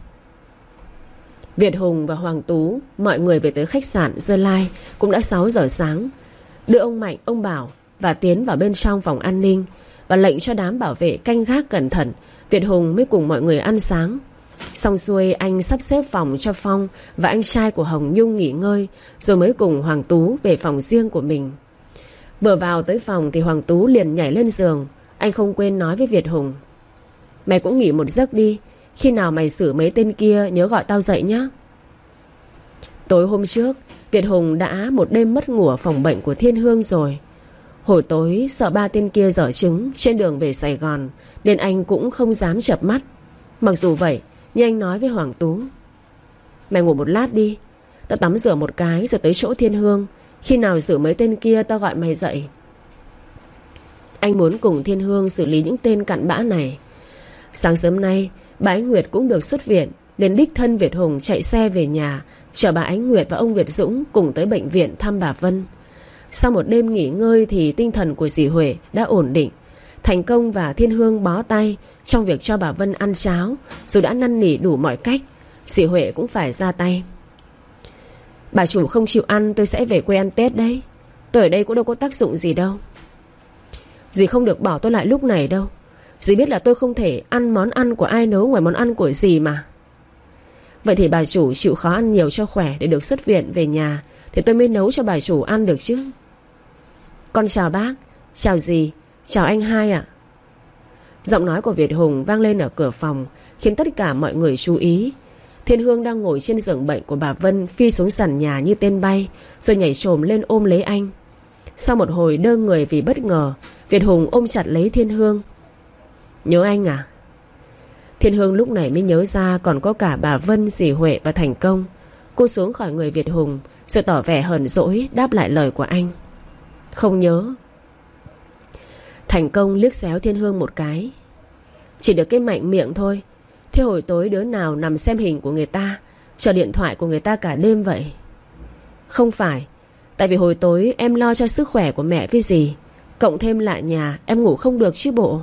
Việt Hùng và Hoàng Tú, Mọi người về tới khách sạn Dơ Lai Cũng đã 6 giờ sáng. Đưa ông Mạnh, ông Bảo Và tiến vào bên trong phòng an ninh Và lệnh cho đám bảo vệ canh gác cẩn thận. Việt Hùng mới cùng mọi người ăn sáng. Xong xuôi anh sắp xếp phòng cho Phong Và anh trai của Hồng Nhung nghỉ ngơi Rồi mới cùng Hoàng Tú về phòng riêng của mình. Vừa vào tới phòng Thì Hoàng Tú liền nhảy lên giường. Anh không quên nói với Việt Hùng Mày cũng nghỉ một giấc đi Khi nào mày xử mấy tên kia Nhớ gọi tao dậy nhé Tối hôm trước Việt Hùng đã một đêm mất ngủ ở phòng bệnh của Thiên Hương rồi. Hồi tối, sợ ba tên kia dở trứng Trên đường về Sài Gòn, Nên anh cũng không dám chập mắt. Mặc dù vậy Nhưng anh nói với Hoàng Tú, Mày ngủ một lát đi, Tao tắm rửa một cái rồi tới chỗ Thiên Hương. Khi nào xử mấy tên kia tao gọi mày dậy. Anh muốn cùng Thiên Hương xử lý những tên cặn bã này. Sáng sớm nay Bà Nguyệt cũng được xuất viện, Nên đích thân Việt Hùng chạy xe về nhà Chở bà Ánh Nguyệt và ông Việt Dũng Cùng tới bệnh viện thăm bà Vân. Sau một đêm nghỉ ngơi Thì tinh thần của dì Huệ đã ổn định. Thành công và Thiên Hương bó tay Trong việc cho bà Vân ăn cháo, Dù đã năn nỉ đủ mọi cách, Dì Huệ cũng phải ra tay. Bà chủ không chịu ăn, tôi sẽ về quê ăn Tết đấy. Tôi ở đây cũng đâu có tác dụng gì đâu. Dì không được bỏ tôi lại lúc này đâu. Dì biết là tôi không thể ăn món ăn của ai nấu ngoài món ăn của dì mà. Vậy thì bà chủ chịu khó ăn nhiều cho khỏe Để được xuất viện về nhà, Thì tôi mới nấu cho bà chủ ăn được chứ. Con chào bác. Chào gì Chào anh hai ạ. Giọng nói của Việt Hùng vang lên ở cửa phòng, Khiến tất cả mọi người chú ý. Thiên Hương đang ngồi trên giường bệnh của bà Vân Phi xuống sàn nhà như tên bay, Rồi nhảy trồm lên ôm lấy anh. Sau một hồi đơ người vì bất ngờ, Việt Hùng ôm chặt lấy Thiên Hương. Nhớ anh à? Thiên Hương lúc này mới nhớ ra Còn có cả bà Vân, dì Huệ và Thành Công. Cô xuống khỏi người Việt Hùng sự tỏ vẻ hờn dỗi đáp lại lời của anh. Không nhớ. Thành Công liếc xéo Thiên Hương một cái. Chỉ được cái mạnh miệng thôi. Thế hồi tối đứa nào nằm xem hình của người ta Chờ điện thoại của người ta cả đêm vậy? Không phải. Tại vì hồi tối em lo cho sức khỏe của mẹ với gì Cộng thêm lại nhà Em ngủ không được chứ bộ.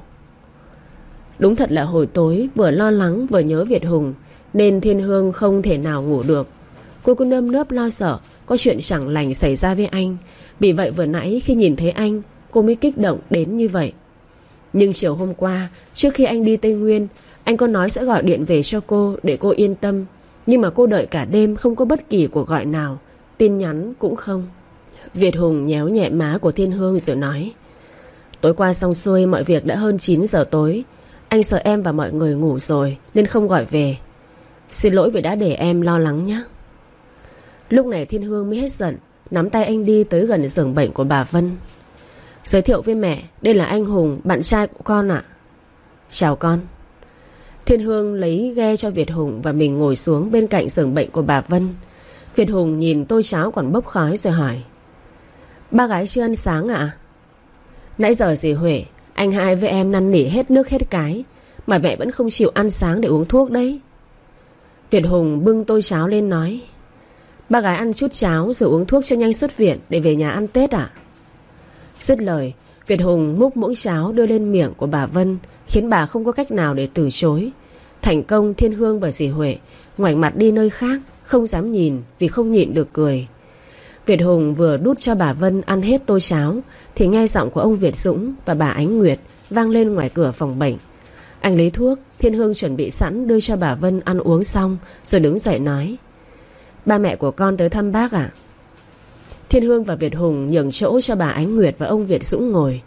Đúng thật là hồi tối, Vừa lo lắng, vừa nhớ Việt Hùng, Nên Thiên Hương không thể nào ngủ được. Cô cứ nơm nớp lo sợ, Có chuyện chẳng lành xảy ra với anh. Vì vậy vừa nãy khi nhìn thấy anh, Cô mới kích động đến như vậy. Nhưng chiều hôm qua, Trước khi anh đi Tây Nguyên, Anh có nói sẽ gọi điện về cho cô Để cô yên tâm. Nhưng mà cô đợi cả đêm không có bất kỳ cuộc gọi nào. Tin nhắn cũng không. Việt Hùng nhéo nhẹ má của Thiên Hương rồi nói, Tối qua xong xuôi mọi việc đã hơn 9 giờ tối. Anh sợ em và mọi người ngủ rồi Nên không gọi về. Xin lỗi vì đã để em lo lắng nhé. Lúc này Thiên Hương mới hết giận Nắm tay anh đi tới gần giường bệnh của bà Vân. Giới thiệu với mẹ Đây là anh Hùng, bạn trai của con ạ. Chào con. Thiên Hương lấy ghe cho Việt Hùng Và mình ngồi xuống bên cạnh giường bệnh của bà Vân. Việt Hùng nhìn tôi cháo còn bốc khói rồi hỏi. Ba gái chưa ăn sáng ạ? Nãy giờ dì Huệ anh hai với em năn nỉ hết nước hết cái, Mà mẹ vẫn không chịu ăn sáng để uống thuốc đấy. Việt Hùng bưng tôi cháo lên nói Ba gái ăn chút cháo rồi uống thuốc cho nhanh xuất viện Để về nhà ăn Tết à Dứt lời, Việt Hùng múc muỗng cháo đưa lên miệng của bà Vân, Khiến bà không có cách nào để từ chối. Thành công Thiên Hương và dì Huệ Ngoảnh mặt đi nơi khác, Không dám nhìn vì không nhịn được cười. Việt Hùng vừa đút cho bà Vân ăn hết tô cháo thì nghe giọng của ông Việt Dũng và bà Ánh Nguyệt Vang lên ngoài cửa phòng bệnh. Anh lấy thuốc, Thiên Hương chuẩn bị sẵn đưa cho bà Vân ăn uống xong, Rồi đứng dậy nói, Ba mẹ của con tới thăm bác à Thiên Hương và Việt Hùng nhường chỗ cho bà Ánh Nguyệt và ông Việt Dũng ngồi.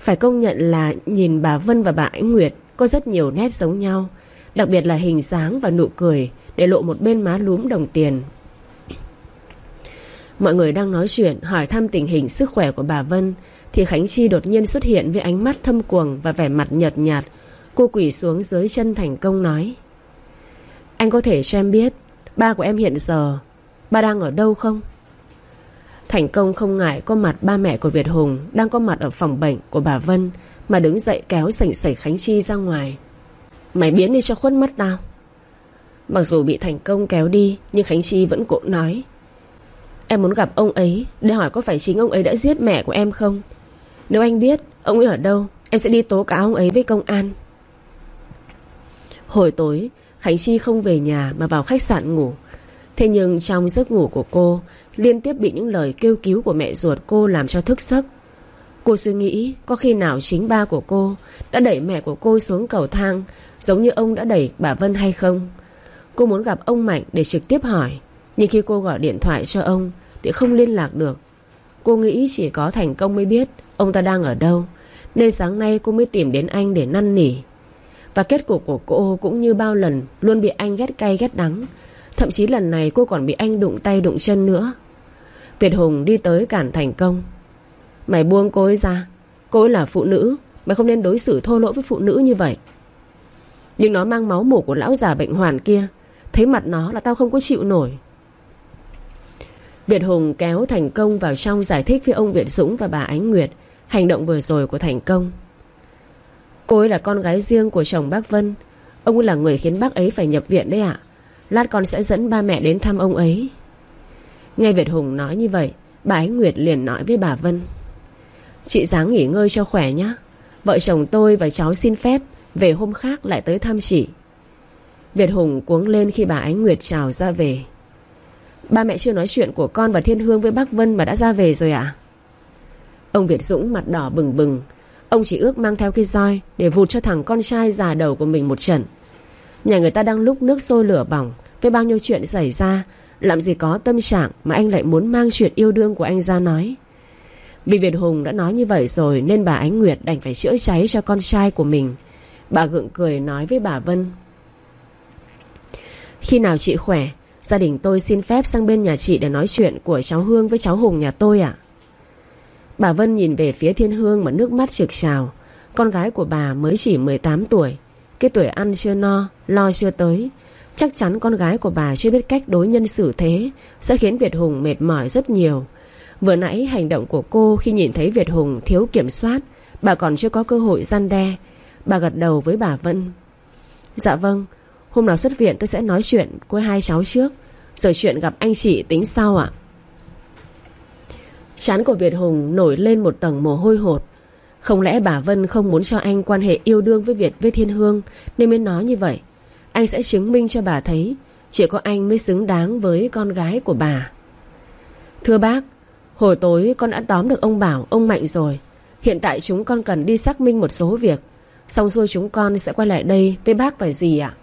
Phải công nhận là nhìn bà Vân và bà Ánh Nguyệt Có rất nhiều nét giống nhau, Đặc biệt là hình dáng và nụ cười Để lộ một bên má lúm đồng tiền. Mọi người đang nói chuyện Hỏi thăm tình hình sức khỏe của bà Vân thì Khánh Chi đột nhiên xuất hiện Với ánh mắt thâm cuồng và vẻ mặt nhợt nhạt. Cô quỷ xuống dưới chân thành công nói, Anh có thể cho em biết Ba của em hiện giờ, Ba đang ở đâu không? Thành công không ngại có mặt ba mẹ của Việt Hùng Đang có mặt ở phòng bệnh của bà Vân Mà đứng dậy kéo sảnh sảy Khánh Chi ra ngoài. Mày biến đi cho khuất mắt tao. Mặc dù bị thành công kéo đi, Nhưng Khánh Chi vẫn cố nói, Em muốn gặp ông ấy Để hỏi có phải chính ông ấy đã giết mẹ của em không? Nếu anh biết, ông ấy ở đâu, Em sẽ đi tố cáo ông ấy với công an. Hồi tối, Khánh Chi không về nhà mà vào khách sạn ngủ. Thế nhưng trong giấc ngủ của cô, Liên tiếp bị những lời kêu cứu của mẹ ruột cô làm cho thức giấc. Cô suy nghĩ có khi nào chính ba của cô Đã đẩy mẹ của cô xuống cầu thang, Giống như ông đã đẩy bà Vân hay không? Cô muốn gặp ông Mạnh để trực tiếp hỏi, Nhưng khi cô gọi điện thoại cho ông Thì không liên lạc được. Cô nghĩ chỉ có thành công mới biết Ông ta đang ở đâu? Nên sáng nay cô mới tìm đến anh để năn nỉ. Và kết cục của cô cũng như bao lần, Luôn bị anh ghét cay ghét đắng. Thậm chí lần này cô còn bị anh đụng tay đụng chân nữa. Việt Hùng đi tới cản thành công. Mày buông cô ấy ra. Cô ấy là phụ nữ. Mày không nên đối xử thô lỗ với phụ nữ như vậy. Nhưng nó mang máu mủ của lão già bệnh hoàn kia. Thấy mặt nó là tao không có chịu nổi. Việt Hùng kéo Thành Công vào trong giải thích với ông Việt Dũng và bà Ánh Nguyệt, Hành động vừa rồi của Thành Công. Cô ấy là con gái riêng của chồng bác Vân. Ông ấy là người khiến bác ấy phải nhập viện đấy ạ. Lát con sẽ dẫn ba mẹ đến thăm ông ấy. Nghe Việt Hùng nói như vậy, Bà Ánh Nguyệt liền nói với bà Vân. Chị dáng nghỉ ngơi cho khỏe nhé Vợ chồng tôi và cháu xin phép Về hôm khác lại tới thăm chị. Việt Hùng cuống lên khi bà Ánh Nguyệt chào ra về. Ba mẹ chưa nói chuyện của con và Thiên Hương với bác Vân mà đã ra về rồi à Ông Việt Dũng mặt đỏ bừng bừng. Ông chỉ ước mang theo cây roi Để vụt cho thằng con trai già đầu của mình một trận. Nhà người ta đang lúc nước sôi lửa bỏng, Với bao nhiêu chuyện xảy ra, Làm gì có tâm trạng Mà anh lại muốn mang chuyện yêu đương của anh ra nói. Vì Việt Hùng đã nói như vậy rồi Nên bà Ánh Nguyệt đành phải chữa cháy cho con trai của mình. Bà gượng cười nói với bà Vân. Khi nào chị khỏe Gia đình tôi xin phép sang bên nhà chị Để nói chuyện của cháu Hương với cháu Hùng nhà tôi ạ. Bà Vân nhìn về phía Thiên Hương mà nước mắt trực trào. Con gái của bà mới chỉ 18 tuổi Cái tuổi ăn chưa no, lo chưa tới. Chắc chắn con gái của bà chưa biết cách đối nhân xử thế Sẽ khiến Việt Hùng mệt mỏi rất nhiều. Vừa nãy hành động của cô khi nhìn thấy Việt Hùng thiếu kiểm soát Bà còn chưa có cơ hội gian đe. Bà gật đầu với bà Vân. Dạ vâng Hôm nào xuất viện tôi sẽ nói chuyện với hai cháu trước. Rồi chuyện gặp anh chị tính sau ạ. Chán của Việt Hùng nổi lên một tầng mồ hôi hột. Không lẽ bà Vân không muốn cho anh quan hệ yêu đương với Việt với Thiên Hương Nên mới nói như vậy? Anh sẽ chứng minh cho bà thấy Chỉ có anh mới xứng đáng với con gái của bà. Thưa bác Hồi tối con đã tóm được ông Bảo, ông Mạnh rồi. Hiện tại chúng con cần đi xác minh một số việc. Xong xuôi chúng con sẽ quay lại đây với bác và dì ạ.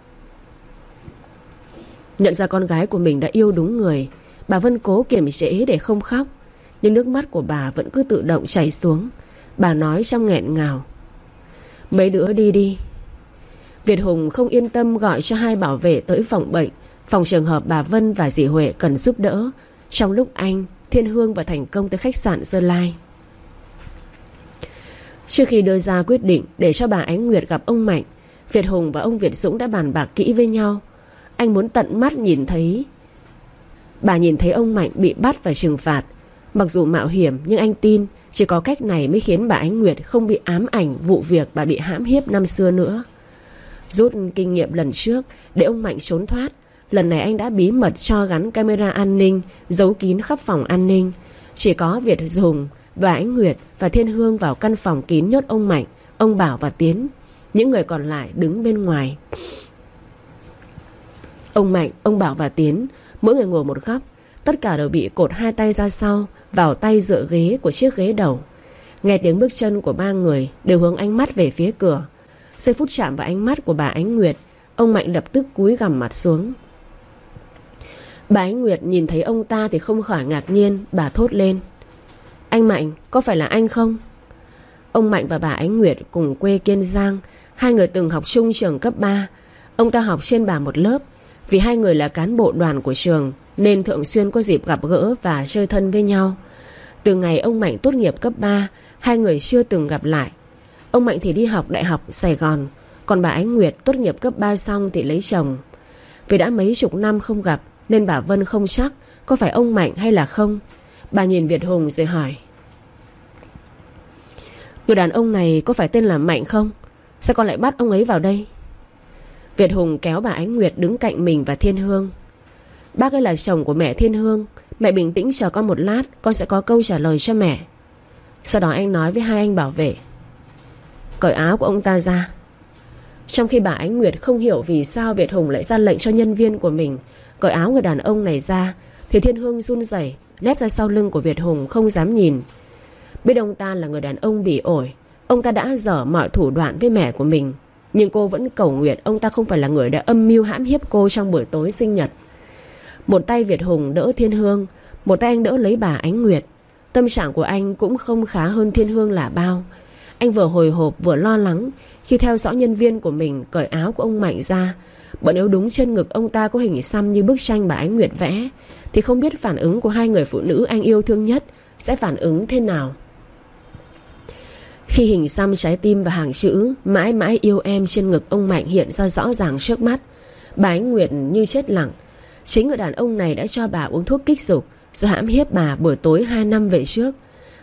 Nhận ra con gái của mình đã yêu đúng người Bà Vân cố kiềm chế để không khóc. Nhưng nước mắt của bà vẫn cứ tự động chảy xuống. Bà nói trong nghẹn ngào. Mấy đứa đi đi. Việt Hùng không yên tâm gọi cho hai bảo vệ tới phòng bệnh Phòng trường hợp bà Vân và dì Huệ cần giúp đỡ. Trong lúc anh, Thiên Hương và Thành Công tới khách sạn Sơn Lai. Trước khi đưa ra quyết định để cho bà Ánh Nguyệt gặp ông Mạnh Việt Hùng và ông Việt Dũng đã bàn bạc kỹ với nhau. Anh muốn tận mắt nhìn thấy. Bà nhìn thấy ông Mạnh bị bắt và trừng phạt. Mặc dù mạo hiểm, nhưng anh tin Chỉ có cách này mới khiến bà Ánh Nguyệt không bị ám ảnh vụ việc bà bị hãm hiếp năm xưa nữa. Rút kinh nghiệm lần trước để ông Mạnh trốn thoát, Lần này anh đã bí mật cho gắn camera an ninh, Giấu kín khắp phòng an ninh. Chỉ có Việt Hùng và Ánh Nguyệt và Thiên Hương vào căn phòng kín nhốt ông Mạnh, Ông Bảo và Tiến. Những người còn lại đứng bên ngoài. Ông Mạnh, ông Bảo và Tiến Mỗi người ngồi một góc. Tất cả đều bị cột hai tay ra sau Vào tay dựa ghế của chiếc ghế đầu. Nghe tiếng bước chân của ba người Đều hướng ánh mắt về phía cửa. Giây phút chạm vào ánh mắt của bà Ánh Nguyệt Ông Mạnh lập tức cúi gằm mặt xuống. Bà Ánh Nguyệt nhìn thấy ông ta thì không khỏi ngạc nhiên Bà thốt lên. Anh Mạnh có phải là anh không? Ông Mạnh và bà Ánh Nguyệt cùng quê Kiên Giang Hai người từng học chung trường cấp 3 Ông ta học trên bà một lớp vì hai người là cán bộ đoàn của trường, Nên thường xuyên có dịp gặp gỡ và chơi thân với nhau. Từ ngày ông Mạnh tốt nghiệp cấp 3 Hai người chưa từng gặp lại. Ông Mạnh thì đi học đại học Sài Gòn, Còn bà Ánh Nguyệt tốt nghiệp cấp 3 xong thì lấy chồng. Vì đã mấy chục năm không gặp, Nên bà Vân không chắc Có phải ông Mạnh hay là không. Bà nhìn Việt Hùng rồi hỏi. Người đàn ông này có phải tên là Mạnh không? Sao con lại bắt ông ấy vào đây? Việt Hùng kéo bà Ánh Nguyệt đứng cạnh mình và Thiên Hương. Bác ấy là chồng của mẹ Thiên Hương. Mẹ bình tĩnh chờ con một lát, Con sẽ có câu trả lời cho mẹ. Sau đó anh nói với hai anh bảo vệ. Cởi áo của ông ta ra. Trong khi bà Ánh Nguyệt không hiểu Vì sao Việt Hùng lại ra lệnh cho nhân viên của mình Cởi áo người đàn ông này ra, Thì Thiên Hương run rẩy Nép ra sau lưng của Việt Hùng không dám nhìn. Biết ông ta là người đàn ông bị ổi, Ông ta đã dở mọi thủ đoạn với mẹ của mình. Nhưng cô vẫn cầu nguyện, Ông ta không phải là người đã âm mưu hãm hiếp cô Trong buổi tối sinh nhật. Một tay Việt Hùng đỡ Thiên Hương, Một tay anh đỡ lấy bà Ánh Nguyệt. Tâm trạng của anh cũng không khá hơn Thiên Hương là bao. Anh vừa hồi hộp, vừa lo lắng, Khi theo dõi nhân viên của mình Cởi áo của ông Mạnh ra. Bởi nếu đúng chân ngực ông ta có hình xăm Như bức tranh bà Ánh Nguyệt vẽ, Thì không biết phản ứng của hai người phụ nữ anh yêu thương nhất Sẽ phản ứng thế nào khi hình xăm trái tim và hàng chữ Mãi mãi yêu em trên ngực ông Mạnh hiện ra rõ ràng trước mắt. Bà Ánh Nguyệt như chết lặng. Chính người đàn ông này đã cho bà uống thuốc kích dục, Rồi hãm hiếp bà buổi tối 2 năm về trước.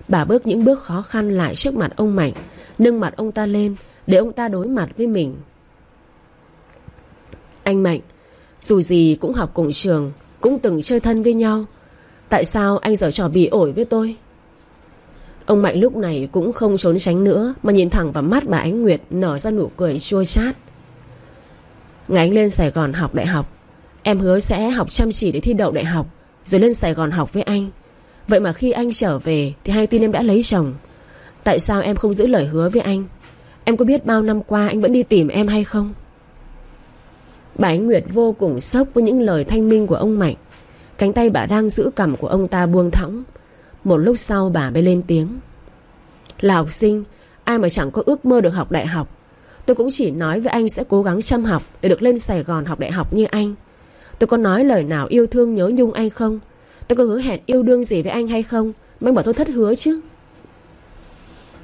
Bà bước những bước khó khăn lại trước mặt ông Mạnh, Nâng mặt ông ta lên Để ông ta đối mặt với mình. Anh Mạnh, Dù gì cũng học cùng trường, Cũng từng chơi thân với nhau. Tại sao anh giờ trò bị ổi với tôi? Ông Mạnh lúc này cũng không trốn tránh nữa, Mà nhìn thẳng vào mắt bà Ánh Nguyệt, Nở ra nụ cười chua chát. Ngày anh lên Sài Gòn học đại học, Em hứa sẽ học chăm chỉ để thi đậu đại học, Rồi lên Sài Gòn học với anh. Vậy mà khi anh trở về Thì hay tin em đã lấy chồng. Tại sao em không giữ lời hứa với anh? Em có biết bao năm qua anh vẫn đi tìm em hay không? Bà Ánh Nguyệt vô cùng sốc Với những lời thanh minh của ông Mạnh. Cánh tay bà đang giữ cầm của ông ta buông thõng. Một lúc sau bà mới lên tiếng. Là học sinh, Ai mà chẳng có ước mơ được học đại học. Tôi cũng chỉ nói với anh sẽ cố gắng chăm học Để được lên Sài Gòn học đại học như anh. Tôi có nói lời nào yêu thương nhớ nhung anh không? Tôi có hứa hẹn yêu đương gì với anh hay không? Mà anh bảo tôi thất hứa chứ.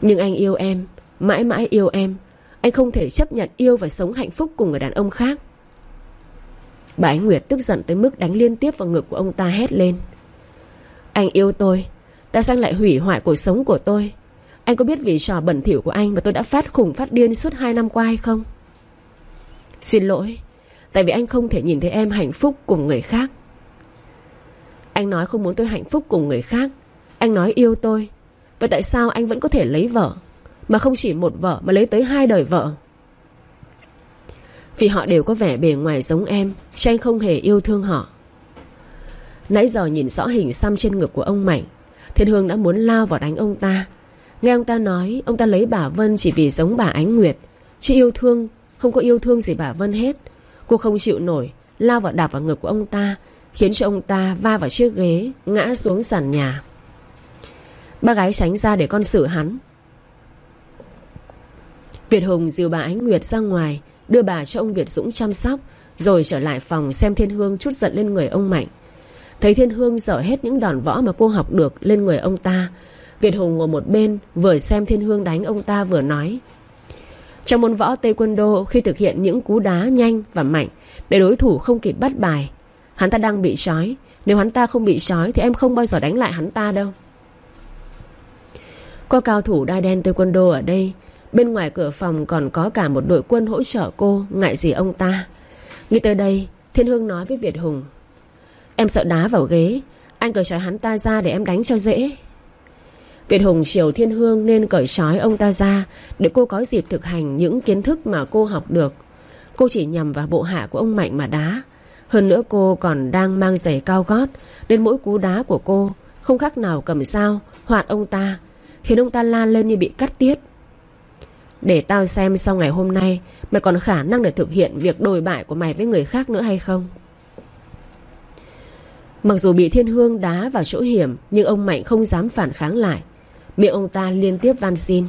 Nhưng anh yêu em, Mãi mãi yêu em. Anh không thể chấp nhận yêu và sống hạnh phúc cùng người đàn ông khác. Bà Ánh Nguyệt tức giận tới mức đánh liên tiếp vào ngực của ông ta hét lên. Anh yêu tôi Tại sao anh lại hủy hoại cuộc sống của tôi. Anh có biết vì trò bẩn thỉu của anh Mà tôi đã phát khủng phát điên suốt 2 năm qua hay không? Xin lỗi, Tại vì anh không thể nhìn thấy em hạnh phúc cùng người khác. Anh nói không muốn tôi hạnh phúc cùng người khác. Anh nói yêu tôi. Vậy tại sao anh vẫn có thể lấy vợ? Mà không chỉ một vợ mà lấy tới hai đời vợ? Vì họ đều có vẻ bề ngoài giống em Cho anh không hề yêu thương họ. Nãy giờ nhìn rõ hình xăm trên ngực của ông Mạnh Thiên Hương đã muốn lao vào đánh ông ta. Nghe ông ta nói, Ông ta lấy bà Vân chỉ vì giống bà Ánh Nguyệt. Chứ yêu thương, Không có yêu thương gì bà Vân hết. Cô không chịu nổi, Lao vào đạp vào ngực của ông ta, Khiến cho ông ta va vào chiếc ghế, Ngã xuống sàn nhà. Ba gái tránh ra để con xử hắn. Việt Hùng dìu bà Ánh Nguyệt ra ngoài, Đưa bà cho ông Việt Dũng chăm sóc, Rồi trở lại phòng xem Thiên Hương chút giận lên người ông Mạnh. Thấy Thiên Hương dở hết những đòn võ mà cô học được lên người ông ta Việt Hùng ngồi một bên Vừa xem Thiên Hương đánh ông ta vừa nói trong môn võ taekwondo khi thực hiện những cú đá nhanh và mạnh để đối thủ không kịp bắt bài, hắn ta đang bị sói. Nếu hắn ta không bị sói thì em không bao giờ đánh lại hắn ta đâu. Có cao thủ đai đen taekwondo ở đây, bên ngoài cửa phòng còn có cả một đội quân hỗ trợ cô, ngại gì ông ta. Nghĩ tới đây, Thiên Hương nói với Việt Hùng. Em sợ đá vào ghế, anh cởi trói hắn ta ra để em đánh cho dễ. Việt Hùng chiều Thiên Hương nên cởi trói ông ta ra để cô có dịp thực hành những kiến thức mà cô học được. Cô chỉ nhầm vào bộ hạ của ông Mạnh mà đá. Hơn nữa cô còn đang mang giày cao gót nên mỗi cú đá của cô không khác nào cầm dao hoạt ông ta khiến ông ta la lên như bị cắt tiết. Để tao xem sau ngày hôm nay mày còn khả năng để thực hiện việc đồi bại của mày với người khác nữa hay không. Mặc dù bị thiên hương đá vào chỗ hiểm, nhưng ông Mạnh không dám phản kháng lại. Miệng ông ta liên tiếp van xin.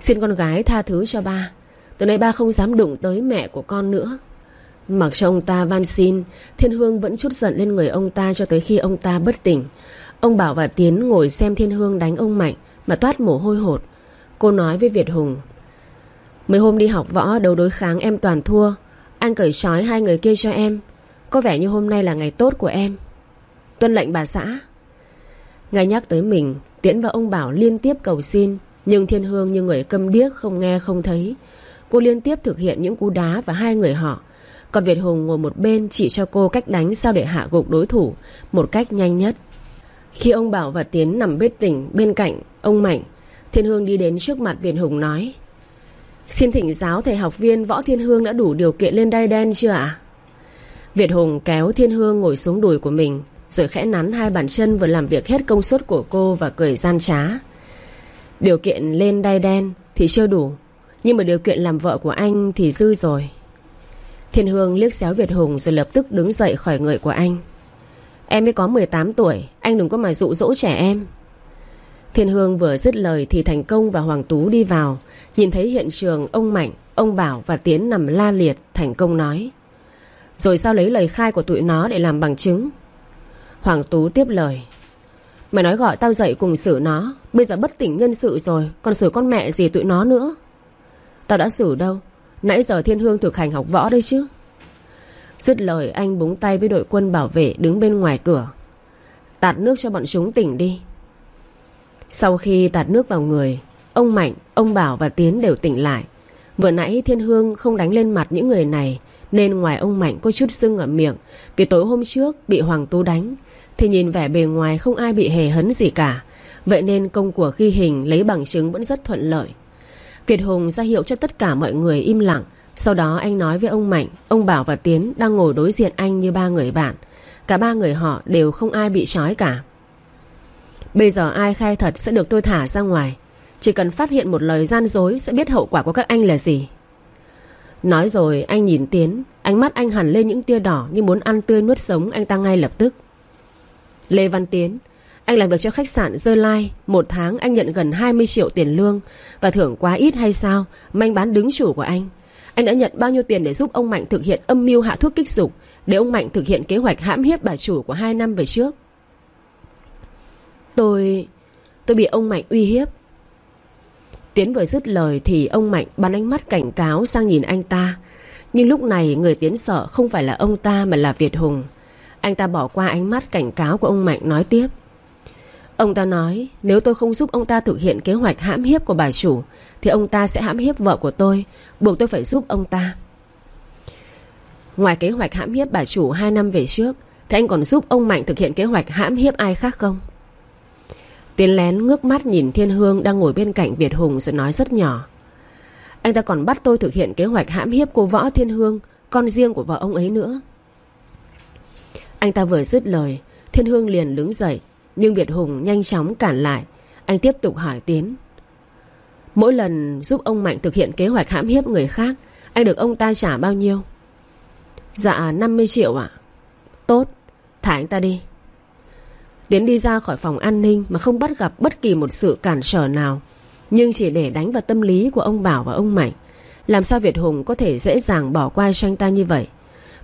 Xin con gái tha thứ cho ba. Từ nay ba không dám đụng tới mẹ của con nữa. Mặc cho ông ta van xin, Thiên Hương vẫn chút giận lên người ông ta Cho tới khi ông ta bất tỉnh. Ông Bảo và Tiến ngồi xem Thiên Hương đánh ông Mạnh Mà toát mồ hôi hột. Cô nói với Việt Hùng Mấy hôm đi học võ đấu đối kháng em toàn thua. Anh cởi trói hai người kia cho em. Có vẻ như hôm nay là ngày tốt của em. Tuân lệnh bà xã. Ngay nhắc tới mình, Tiễn và ông Bảo liên tiếp cầu xin, Nhưng Thiên Hương như người câm điếc không nghe không thấy. Cô liên tiếp thực hiện những cú đá và hai người họ. Còn Việt Hùng ngồi một bên chỉ cho cô cách đánh sao để hạ gục đối thủ Một cách nhanh nhất. Khi ông Bảo và Tiến nằm bết tỉnh bên cạnh ông Mạnh, Thiên Hương đi đến trước mặt Việt Hùng nói, Xin thỉnh giáo thầy học viên Võ Thiên Hương đã đủ điều kiện lên đai đen chưa ạ? Việt Hùng kéo Thiên Hương ngồi xuống đùi của mình, rồi khẽ nắn hai bàn chân vừa làm việc hết công suất của cô Và cười gian trá. Điều kiện lên đai đen thì chưa đủ, Nhưng mà điều kiện làm vợ của anh thì dư rồi. Thiên Hương liếc xéo Việt Hùng Rồi lập tức đứng dậy khỏi người của anh. Em mới có 18 tuổi, Anh đừng có mà dụ dỗ trẻ em. Thiên Hương vừa dứt lời Thì Thành Công và Hoàng Tú đi vào, Nhìn thấy hiện trường ông Mạnh, Ông Bảo và Tiến nằm la liệt, Thành Công nói. Rồi sao lấy lời khai của tụi nó để làm bằng chứng? Hoàng Tú tiếp lời. Mày nói gọi tao dậy cùng xử nó. Bây giờ bất tỉnh nhân sự rồi Còn xử con mẹ gì tụi nó nữa? Tao đã xử đâu? Nãy giờ Thiên Hương thực hành học võ đây chứ? Dứt lời anh búng tay với đội quân bảo vệ đứng bên ngoài cửa. Tạt nước cho bọn chúng tỉnh đi. Sau khi tạt nước vào người Ông Mạnh, ông Bảo và Tiến đều tỉnh lại. Vừa nãy Thiên Hương không đánh lên mặt những người này nên ngoài ông Mạnh có chút sưng ở miệng, Vì tối hôm trước bị Hoàng Tú đánh, thì nhìn vẻ bề ngoài không ai bị hề hấn gì cả. Vậy nên công của ghi hình lấy bằng chứng vẫn rất thuận lợi. Việt Hùng ra hiệu cho tất cả mọi người im lặng. Sau đó anh nói với ông Mạnh, Ông Bảo và Tiến đang ngồi đối diện anh như ba người bạn. Cả ba người họ đều không ai bị trói cả. Bây giờ ai khai thật sẽ được tôi thả ra ngoài. Chỉ cần phát hiện một lời gian dối Sẽ biết hậu quả của các anh là gì. Nói rồi, anh nhìn Tiến. Ánh mắt anh hẳn lên những tia đỏ Như muốn ăn tươi nuốt sống anh ta ngay lập tức. Lê Văn Tiến, Anh làm việc cho khách sạn Dơ Lai. Một tháng anh nhận gần 20 triệu tiền lương. Và thưởng quá ít hay sao? Manh bán đứng chủ của anh. Anh đã nhận bao nhiêu tiền để giúp ông Mạnh thực hiện âm mưu hạ thuốc kích dục? Để ông Mạnh thực hiện kế hoạch hãm hiếp bà chủ của hai năm về trước? Tôi... Tôi bị ông Mạnh uy hiếp. Tiến vừa dứt lời thì ông Mạnh bắn ánh mắt cảnh cáo sang nhìn anh ta. Nhưng lúc này người Tiến sợ không phải là ông ta mà là Việt Hùng. Anh ta bỏ qua ánh mắt cảnh cáo của ông Mạnh nói tiếp. Ông ta nói nếu tôi không giúp ông ta thực hiện kế hoạch hãm hiếp của bà chủ thì ông ta sẽ hãm hiếp vợ của tôi, buộc tôi phải giúp ông ta. Ngoài kế hoạch hãm hiếp bà chủ 2 năm về trước thì anh còn giúp ông Mạnh thực hiện kế hoạch hãm hiếp ai khác không? Tiến lén ngước mắt nhìn Thiên Hương đang ngồi bên cạnh Việt Hùng rồi nói rất nhỏ. Anh ta còn bắt tôi thực hiện kế hoạch hãm hiếp cô Võ Thiên Hương, con riêng của vợ ông ấy nữa. Anh ta vừa dứt lời, Thiên Hương liền đứng dậy, nhưng Việt Hùng nhanh chóng cản lại. Anh tiếp tục hỏi Tiến. Mỗi lần giúp ông Mạnh thực hiện kế hoạch hãm hiếp người khác, anh được ông ta trả bao nhiêu? Dạ 50 triệu ạ. Tốt, thả anh ta đi. Tiến đi ra khỏi phòng an ninh mà không bắt gặp bất kỳ một sự cản trở nào. Nhưng chỉ để đánh vào tâm lý của ông Bảo và ông Mạnh. Làm sao Việt Hùng có thể dễ dàng bỏ qua cho anh ta như vậy?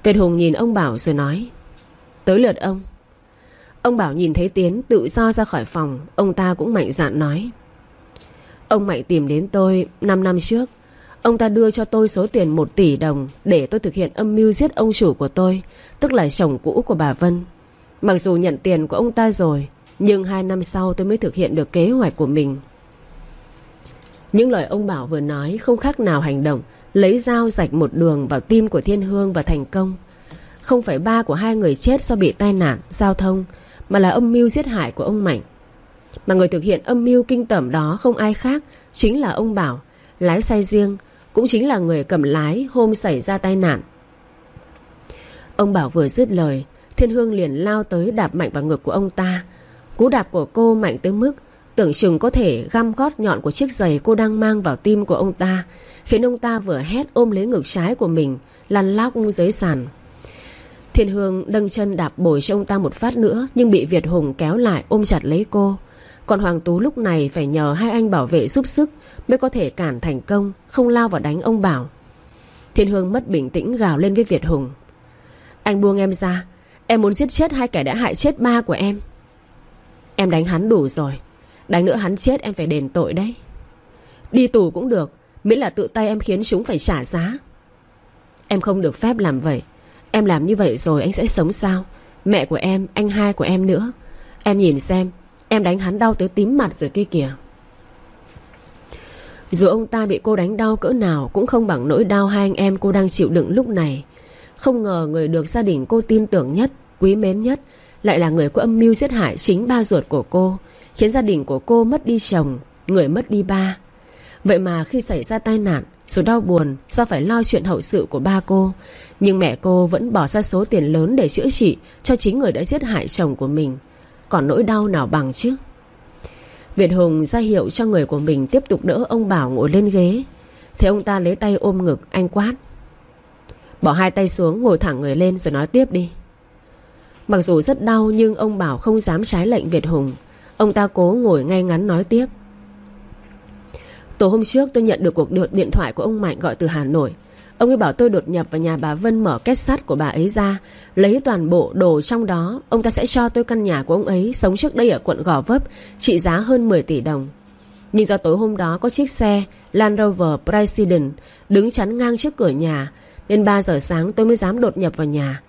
Việt Hùng nhìn ông Bảo rồi nói. Tới lượt ông. Ông Bảo nhìn thấy Tiến tự do ra khỏi phòng. Ông ta cũng mạnh dạn nói. Ông Mạnh tìm đến tôi 5 năm trước. Ông ta đưa cho tôi số tiền 1 tỷ đồng để tôi thực hiện âm mưu giết ông chủ của tôi, tức là chồng cũ của bà Vân. Mặc dù nhận tiền của ông ta rồi Nhưng hai năm sau tôi mới thực hiện được kế hoạch của mình. Những lời ông Bảo vừa nói Không khác nào hành động Lấy dao rạch một đường vào tim của Thiên Hương và thành công. Không phải ba của hai người chết do bị tai nạn, giao thông Mà là âm mưu giết hại của ông Mạnh. Mà người thực hiện âm mưu kinh tởm đó không ai khác Chính là ông Bảo Lái xe riêng Cũng chính là người cầm lái hôm xảy ra tai nạn. Ông Bảo vừa dứt lời Thiên Hương liền lao tới đạp mạnh vào ngực của ông ta. Cú đạp của cô mạnh tới mức Tưởng chừng có thể găm gót nhọn của chiếc giày cô đang mang vào tim của ông ta, Khiến ông ta vừa hét ôm lấy ngực trái của mình, Lăn lóc dưới sàn. Thiên Hương đâng chân đạp bồi cho ông ta một phát nữa, Nhưng bị Việt Hùng kéo lại ôm chặt lấy cô. Còn Hoàng Tú lúc này phải nhờ hai anh bảo vệ giúp sức Mới có thể cản thành công, Không lao vào đánh ông Bảo. Thiên Hương mất bình tĩnh gào lên với Việt Hùng. Anh buông em ra Em muốn giết chết hai kẻ đã hại chết ba của em. Em đánh hắn đủ rồi. Đánh nữa hắn chết em phải đền tội đấy. Đi tù cũng được Miễn là tự tay em khiến chúng phải trả giá. Em không được phép làm vậy. Em làm như vậy rồi anh sẽ sống sao? Mẹ của em, anh hai của em nữa. Em nhìn xem Em đánh hắn đau tới tím mặt rồi kia kìa. Dù ông ta bị cô đánh đau cỡ nào Cũng không bằng nỗi đau hai anh em cô đang chịu đựng lúc này. Không ngờ người được gia đình cô tin tưởng nhất quý mến nhất lại là người có âm mưu giết hại chính ba ruột của cô, khiến gia đình của cô mất đi chồng, người mất đi ba. Vậy mà khi xảy ra tai nạn, số đau buồn do phải lo chuyện hậu sự của ba cô, nhưng mẹ cô vẫn bỏ ra số tiền lớn để chữa trị cho chính người đã giết hại chồng của mình. Còn nỗi đau nào bằng chứ? Việt Hùng ra hiệu cho người của mình tiếp tục đỡ ông Bảo ngồi lên ghế. Thế ông ta lấy tay ôm ngực, anh quát. Bỏ hai tay xuống, ngồi thẳng người lên rồi nói tiếp đi. Mặc dù rất đau nhưng ông Bảo không dám trái lệnh Việt Hùng. Ông ta cố ngồi ngay ngắn nói tiếp. Tối hôm trước tôi nhận được cuộc điện thoại của ông Mạnh gọi từ Hà Nội. Ông ấy bảo tôi đột nhập vào nhà bà Vân mở két sắt của bà ấy ra. Lấy toàn bộ đồ trong đó Ông ta sẽ cho tôi căn nhà của ông ấy Sống trước đây ở quận Gò Vấp Trị giá hơn 10 tỷ đồng. Nhưng do tối hôm đó có chiếc xe Land Rover President Đứng chắn ngang trước cửa nhà Đến 3 giờ sáng tôi mới dám đột nhập vào nhà.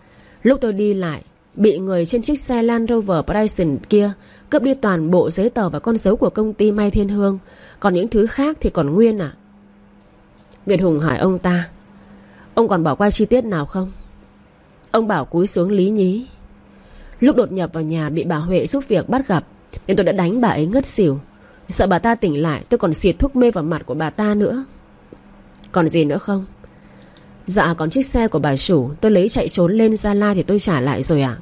Lúc tôi đi lại, Bị người trên chiếc xe Land Rover Bryson kia Cướp đi toàn bộ giấy tờ và con dấu của công ty Mai Thiên Hương. Còn những thứ khác thì còn nguyên à Việt Hùng hỏi ông ta, Ông còn bỏ qua chi tiết nào không? Ông bảo cúi xuống lý nhí. Lúc đột nhập vào nhà bị bà Huệ giúp việc bắt gặp, Nên tôi đã đánh bà ấy ngất xỉu. Sợ bà ta tỉnh lại, tôi còn xịt thuốc mê vào mặt của bà ta nữa. Còn gì nữa không? Dạ còn chiếc xe của bà chủ, Tôi lấy chạy trốn lên Gia La thì tôi trả lại rồi ạ.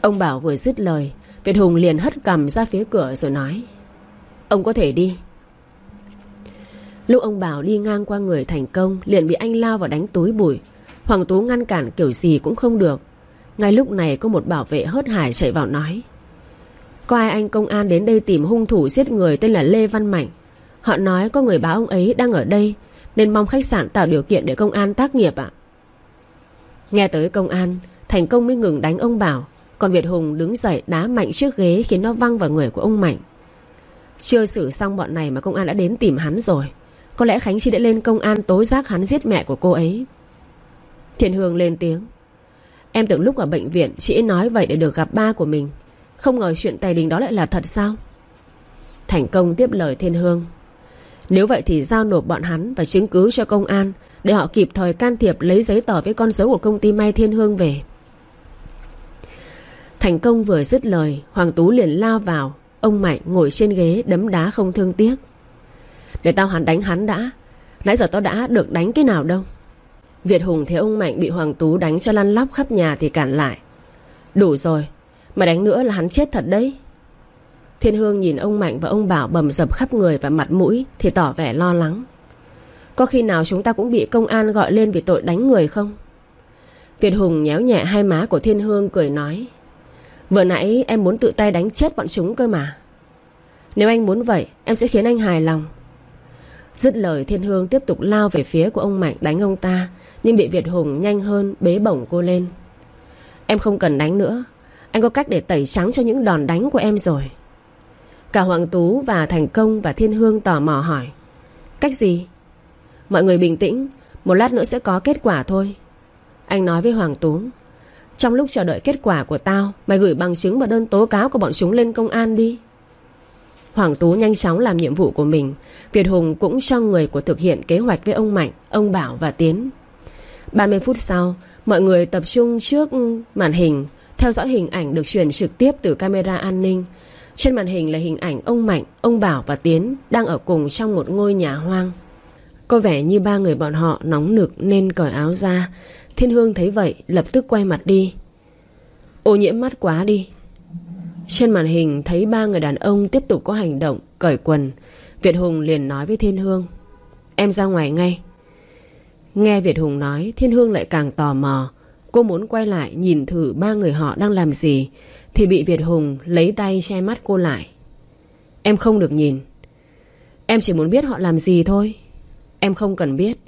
Ông Bảo vừa dứt lời, Việt Hùng liền hất cầm ra phía cửa rồi nói, Ông có thể đi. Lúc ông Bảo đi ngang qua người thành công, Liền bị anh lao vào đánh túi bụi. Hoàng Tú ngăn cản kiểu gì cũng không được. Ngay lúc này có một bảo vệ hớt hải chạy vào nói, Có ai anh công an đến đây tìm hung thủ giết người tên là Lê Văn Mạnh? Họ nói có người báo ông ấy đang ở đây nên mong khách sạn tạo điều kiện để công an tác nghiệp ạ. Nghe tới công an, Thành công mới ngừng đánh ông Bảo, Còn Việt Hùng đứng dậy đá mạnh chiếc ghế Khiến nó văng vào người của ông Mạnh. Chưa xử xong bọn này mà công an đã đến tìm hắn rồi. Có lẽ Khánh Chi đã lên công an tố giác hắn giết mẹ của cô ấy. Thiện Hương lên tiếng. Em tưởng lúc ở bệnh viện, Chị nói vậy để được gặp ba của mình. Không ngờ chuyện tài đình đó lại là thật sao? Thành công tiếp lời Thiên Hương. Nếu vậy thì giao nộp bọn hắn Và chứng cứ cho công an, Để họ kịp thời can thiệp lấy giấy tờ với con dấu của công ty Mai Thiên Hương về. Thành công vừa dứt lời, Hoàng Tú liền lao vào. Ông Mạnh ngồi trên ghế đấm đá không thương tiếc. Để tao hắn đánh hắn đã, Nãy giờ tao đã được đánh cái nào đâu. Việt Hùng thấy ông Mạnh bị Hoàng Tú đánh cho lăn lóc khắp nhà thì cản lại. Đủ rồi, Mà đánh nữa là hắn chết thật đấy. Thiên Hương nhìn ông Mạnh và ông Bảo bầm dập khắp người và mặt mũi Thì tỏ vẻ lo lắng. Có khi nào chúng ta cũng bị công an gọi lên vì tội đánh người không? Việt Hùng nhéo nhẹ hai má của Thiên Hương cười nói, Vừa nãy em muốn tự tay đánh chết bọn chúng cơ mà. Nếu anh muốn vậy, Em sẽ khiến anh hài lòng. Dứt lời, Thiên Hương tiếp tục lao về phía của ông Mạnh đánh ông ta, Nhưng bị Việt Hùng nhanh hơn bế bổng cô lên. Em không cần đánh nữa. Anh có cách để tẩy trắng cho những đòn đánh của em rồi. Cả Hoàng Tú và Thành Công và Thiên Hương tò mò hỏi. Cách gì? Mọi người bình tĩnh, Một lát nữa sẽ có kết quả thôi. Anh nói với Hoàng Tú. Trong lúc chờ đợi kết quả của tao, Mày gửi bằng chứng và đơn tố cáo của bọn chúng lên công an đi. Hoàng Tú nhanh chóng làm nhiệm vụ của mình. Việt Hùng cũng cho người của thực hiện kế hoạch với ông Mạnh, Ông Bảo và Tiến. 30 phút sau, Mọi người tập trung trước màn hình, Theo dõi hình ảnh được truyền trực tiếp từ camera an ninh. Trên màn hình là hình ảnh ông Mạnh, ông Bảo và Tiến Đang ở cùng trong một ngôi nhà hoang. Có vẻ như ba người bọn họ nóng nực nên cởi áo ra. Thiên Hương thấy vậy lập tức quay mặt đi. Ô nhiễm mắt quá đi. Trên màn hình thấy ba người đàn ông tiếp tục có hành động cởi quần. Việt Hùng liền nói với Thiên Hương Em ra ngoài ngay. Nghe Việt Hùng nói Thiên Hương lại càng tò mò. Cô muốn quay lại nhìn thử ba người họ đang làm gì. Thì bị Việt Hùng lấy tay che mắt cô lại. Em không được nhìn. Em chỉ muốn biết họ làm gì thôi. Em không cần biết.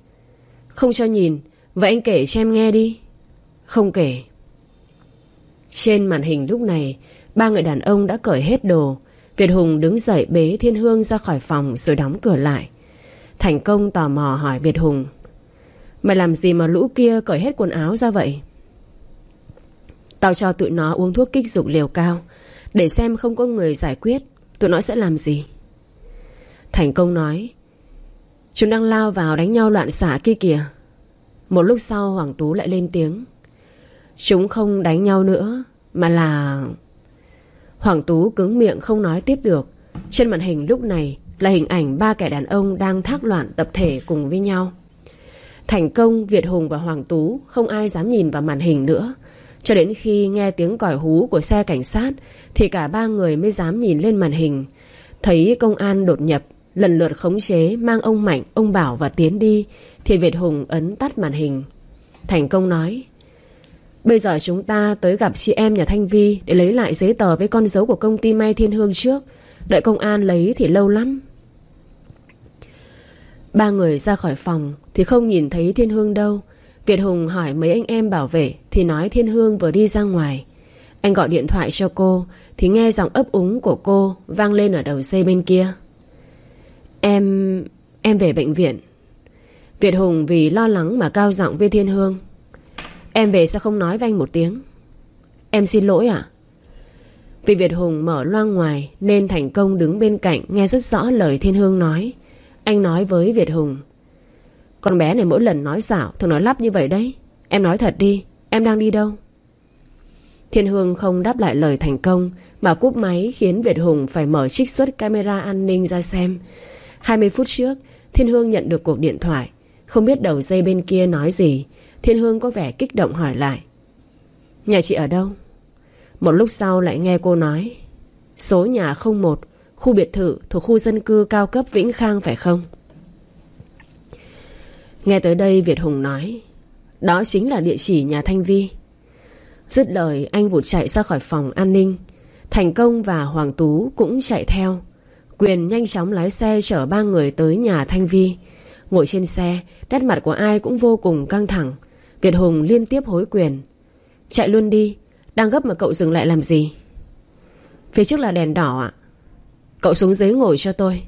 Không cho nhìn, Vậy anh kể cho em nghe đi. Không kể. Trên màn hình lúc này, Ba người đàn ông đã cởi hết đồ. Việt Hùng đứng dậy bế Thiên Hương ra khỏi phòng Rồi đóng cửa lại. Thành công tò mò hỏi Việt Hùng, Mày làm gì mà lũ kia cởi hết quần áo ra vậy? Tao cho tụi nó uống thuốc kích dục liều cao. Để xem không có người giải quyết Tụi nó sẽ làm gì? Thành công nói Chúng đang lao vào đánh nhau loạn xả kia kìa. Một lúc sau Hoàng Tú lại lên tiếng Chúng không đánh nhau nữa Mà là Hoàng Tú cứng miệng không nói tiếp được. Trên màn hình lúc này Là hình ảnh ba kẻ đàn ông đang thác loạn tập thể cùng với nhau. Thành công, Việt Hùng và Hoàng Tú Không ai dám nhìn vào màn hình nữa. Cho đến khi nghe tiếng còi hú của xe cảnh sát Thì cả ba người mới dám nhìn lên màn hình. Thấy công an đột nhập Lần lượt khống chế Mang ông Mạnh, ông Bảo và Tiến đi Thì Việt Hùng ấn tắt màn hình. Thành công nói Bây giờ chúng ta tới gặp chị em nhà Thanh Vi Để lấy lại giấy tờ với con dấu của công ty May Thiên Hương trước. Đợi công an lấy thì lâu lắm. Ba người ra khỏi phòng Thì không nhìn thấy Thiên Hương đâu. Việt Hùng hỏi mấy anh em bảo vệ Thì nói Thiên Hương vừa đi ra ngoài. Anh gọi điện thoại cho cô Thì nghe giọng ấp úng của cô Vang lên ở đầu dây bên kia. Em... em về bệnh viện. Việt Hùng vì lo lắng mà cao giọng với Thiên Hương. Em về sao không nói với anh một tiếng? Em xin lỗi ạ. Vì Việt Hùng mở loang ngoài Nên thành công đứng bên cạnh Nghe rất rõ lời Thiên Hương nói. Anh nói với Việt Hùng con bé này mỗi lần nói xảo Thường nói lắp như vậy đấy. Em nói thật đi, Em đang đi đâu? Thiên Hương không đáp lại lời thành công, Mà cúp máy khiến Việt Hùng phải mở trích xuất camera an ninh ra xem. 20 phút trước, Thiên Hương nhận được cuộc điện thoại. Không biết đầu dây bên kia nói gì, Thiên Hương có vẻ kích động hỏi lại. Nhà chị ở đâu? Một lúc sau lại nghe cô nói. Số nhà 01 Khu biệt thự thuộc khu dân cư cao cấp Vĩnh Khang phải không? Nghe tới đây Việt Hùng nói, Đó chính là địa chỉ nhà Thanh Vi. Dứt lời, anh vụt chạy ra khỏi phòng an ninh. Thành Công và Hoàng Tú cũng chạy theo. Quyền nhanh chóng lái xe chở ba người tới nhà Thanh Vi. Ngồi trên xe, Nét mặt của ai cũng vô cùng căng thẳng. Việt Hùng liên tiếp hối quyền. Chạy luôn đi, Đang gấp mà cậu dừng lại làm gì? Phía trước là đèn đỏ ạ. Cậu xuống dưới ngồi cho tôi.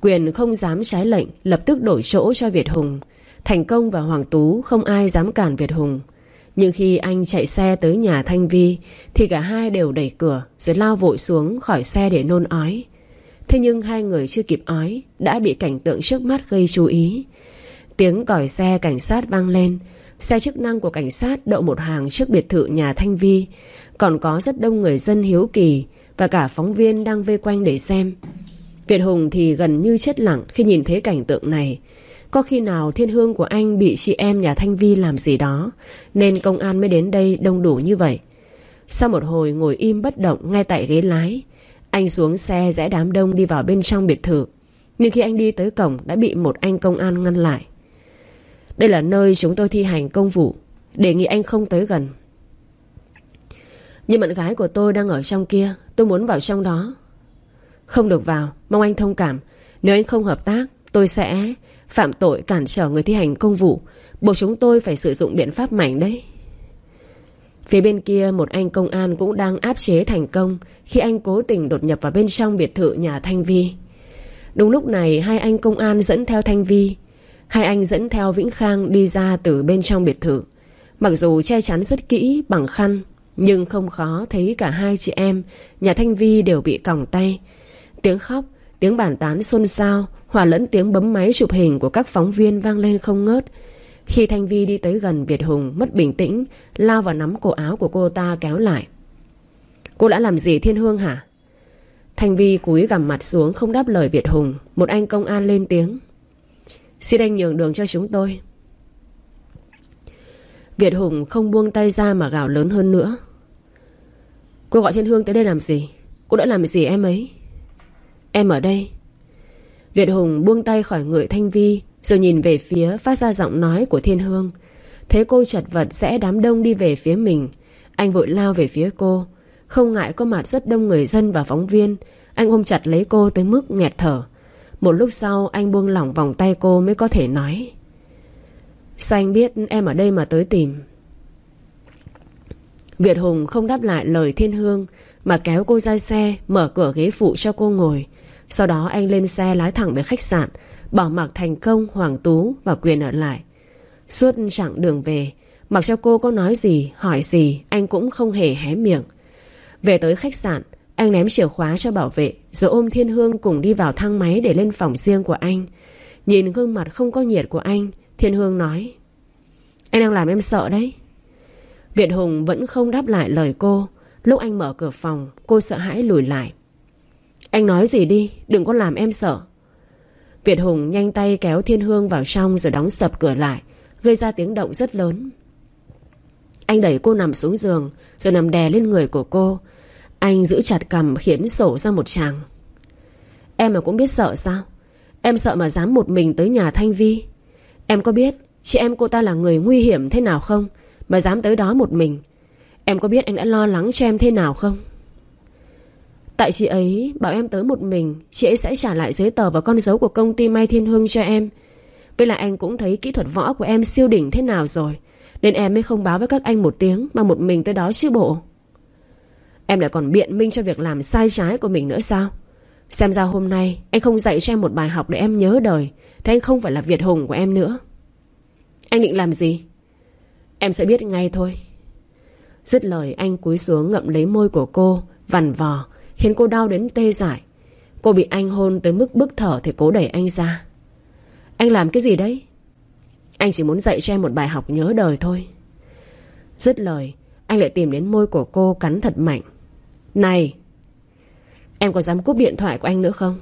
Quyền không dám trái lệnh, Lập tức đổi chỗ cho Việt Hùng. Thành Công và Hoàng Tú, không ai dám cản Việt Hùng. Nhưng khi anh chạy xe tới nhà Thanh Vi, Thì cả hai đều đẩy cửa, Rồi lao vội xuống khỏi xe để nôn ói. Thế nhưng hai người chưa kịp ói, Đã bị cảnh tượng trước mắt gây chú ý. Tiếng còi xe cảnh sát vang lên. Xe chức năng của cảnh sát đậu một hàng trước biệt thự nhà Thanh Vi. Còn có rất đông người dân hiếu kỳ Và cả phóng viên đang vây quanh để xem. Việt Hùng thì gần như chết lặng khi nhìn thấy cảnh tượng này. Có khi nào thiên hương của anh bị chị em nhà Thanh Vi làm gì đó, Nên công an mới đến đây đông đủ như vậy? Sau một hồi ngồi im bất động ngay tại ghế lái, Anh xuống xe rẽ đám đông đi vào bên trong biệt thự. Nhưng khi anh đi tới cổng đã bị một anh công an ngăn lại. Đây là nơi chúng tôi thi hành công vụ, Đề nghị anh không tới gần. Nhưng bạn gái của tôi đang ở trong kia, Tôi muốn vào trong đó không được vào, Mong anh thông cảm. Nếu anh không hợp tác, Tôi sẽ phạm tội cản trở người thi hành công vụ. Buộc chúng tôi phải sử dụng biện pháp mạnh đấy. Phía bên kia, một anh công an cũng đang áp chế thành công Khi anh cố tình đột nhập vào bên trong biệt thự nhà Thanh Vi. Đúng lúc này, hai anh công an dẫn theo Thanh Vi. Hai anh dẫn theo Vĩnh Khang đi ra từ bên trong biệt thự. Mặc dù che chắn rất kỹ, bằng khăn, Nhưng không khó thấy cả hai chị em Nhà Thanh Vi đều bị còng tay. Tiếng khóc, tiếng bàn tán xôn xao Hòa lẫn tiếng bấm máy chụp hình của các phóng viên vang lên không ngớt Khi Thanh Vi đi tới gần Việt Hùng mất bình tĩnh Lao vào nắm cổ áo của cô ta kéo lại Cô đã làm gì Thiên Hương hả? Thanh Vi cúi gằm mặt xuống không đáp lời Việt Hùng Một anh công an lên tiếng Xin anh nhường đường cho chúng tôi Việt Hùng không buông tay ra mà gào lớn hơn nữa Cô gọi Thiên Hương tới đây làm gì? Cô đã làm gì em ấy? Em ở đây. Việt Hùng buông tay khỏi người Thanh Vi, Rồi nhìn về phía phát ra giọng nói của Thiên Hương. Thấy cô chật vật sẽ đám đông đi về phía mình. Anh vội lao về phía cô. Không ngại có mặt rất đông người dân và phóng viên, Anh ôm chặt lấy cô tới mức nghẹt thở. Một lúc sau, anh buông lỏng vòng tay cô mới có thể nói. Sao anh biết em ở đây mà tới tìm? Việt Hùng không đáp lại lời Thiên Hương, Mà kéo cô ra xe, Mở cửa ghế phụ cho cô ngồi sau đó anh lên xe lái thẳng về khách sạn, Bỏ mặc thành công Hoàng Tú và Quyền ở lại. Suốt chặng đường về, Mặc cho cô có nói gì, Hỏi gì, Anh cũng không hề hé miệng. Về tới khách sạn, Anh ném chìa khóa cho bảo vệ, Rồi ôm Thiên Hương cùng đi vào thang máy Để lên phòng riêng của anh. Nhìn gương mặt không có nhiệt của anh, Thiên Hương nói, Anh đang làm em sợ đấy. Việt Hùng vẫn không đáp lại lời cô. Lúc anh mở cửa phòng, Cô sợ hãi lùi lại anh nói gì đi, Đừng có làm em sợ. Việt Hùng nhanh tay kéo Thiên Hương vào trong Rồi đóng sập cửa lại, Gây ra tiếng động rất lớn. Anh đẩy cô nằm xuống giường, Rồi nằm đè lên người của cô. Anh giữ chặt cầm khiến sổ ra một tràng. Em mà cũng biết sợ sao? Em sợ mà dám một mình tới nhà Thanh Vi. Em có biết Chị em cô ta là người nguy hiểm thế nào không? Mà dám tới đó một mình. Em có biết anh đã lo lắng cho em thế nào không? Tại chị ấy bảo em tới một mình, Chị ấy sẽ trả lại giấy tờ và con dấu của công ty Mai Thiên Hương cho em. Với lại anh cũng thấy kỹ thuật võ của em siêu đỉnh thế nào rồi, Nên em mới không báo với các anh một tiếng, Mà một mình tới đó chứ bộ. Em lại còn biện minh cho việc làm sai trái của mình nữa sao? Xem ra hôm nay Anh không dạy cho em một bài học để em nhớ đời, Thế anh không phải là Việt Hùng của em nữa. Anh định làm gì? Em sẽ biết ngay thôi. Dứt lời, anh cúi xuống ngậm lấy môi của cô, Vằn vò Khiến cô đau đến tê dại. Cô bị anh hôn tới mức bức thở Thì cố đẩy anh ra. Anh làm cái gì đấy? Anh chỉ muốn dạy cho em một bài học nhớ đời thôi. Dứt lời, Anh lại tìm đến môi của cô cắn thật mạnh. Này, Em có dám cúp điện thoại của anh nữa không?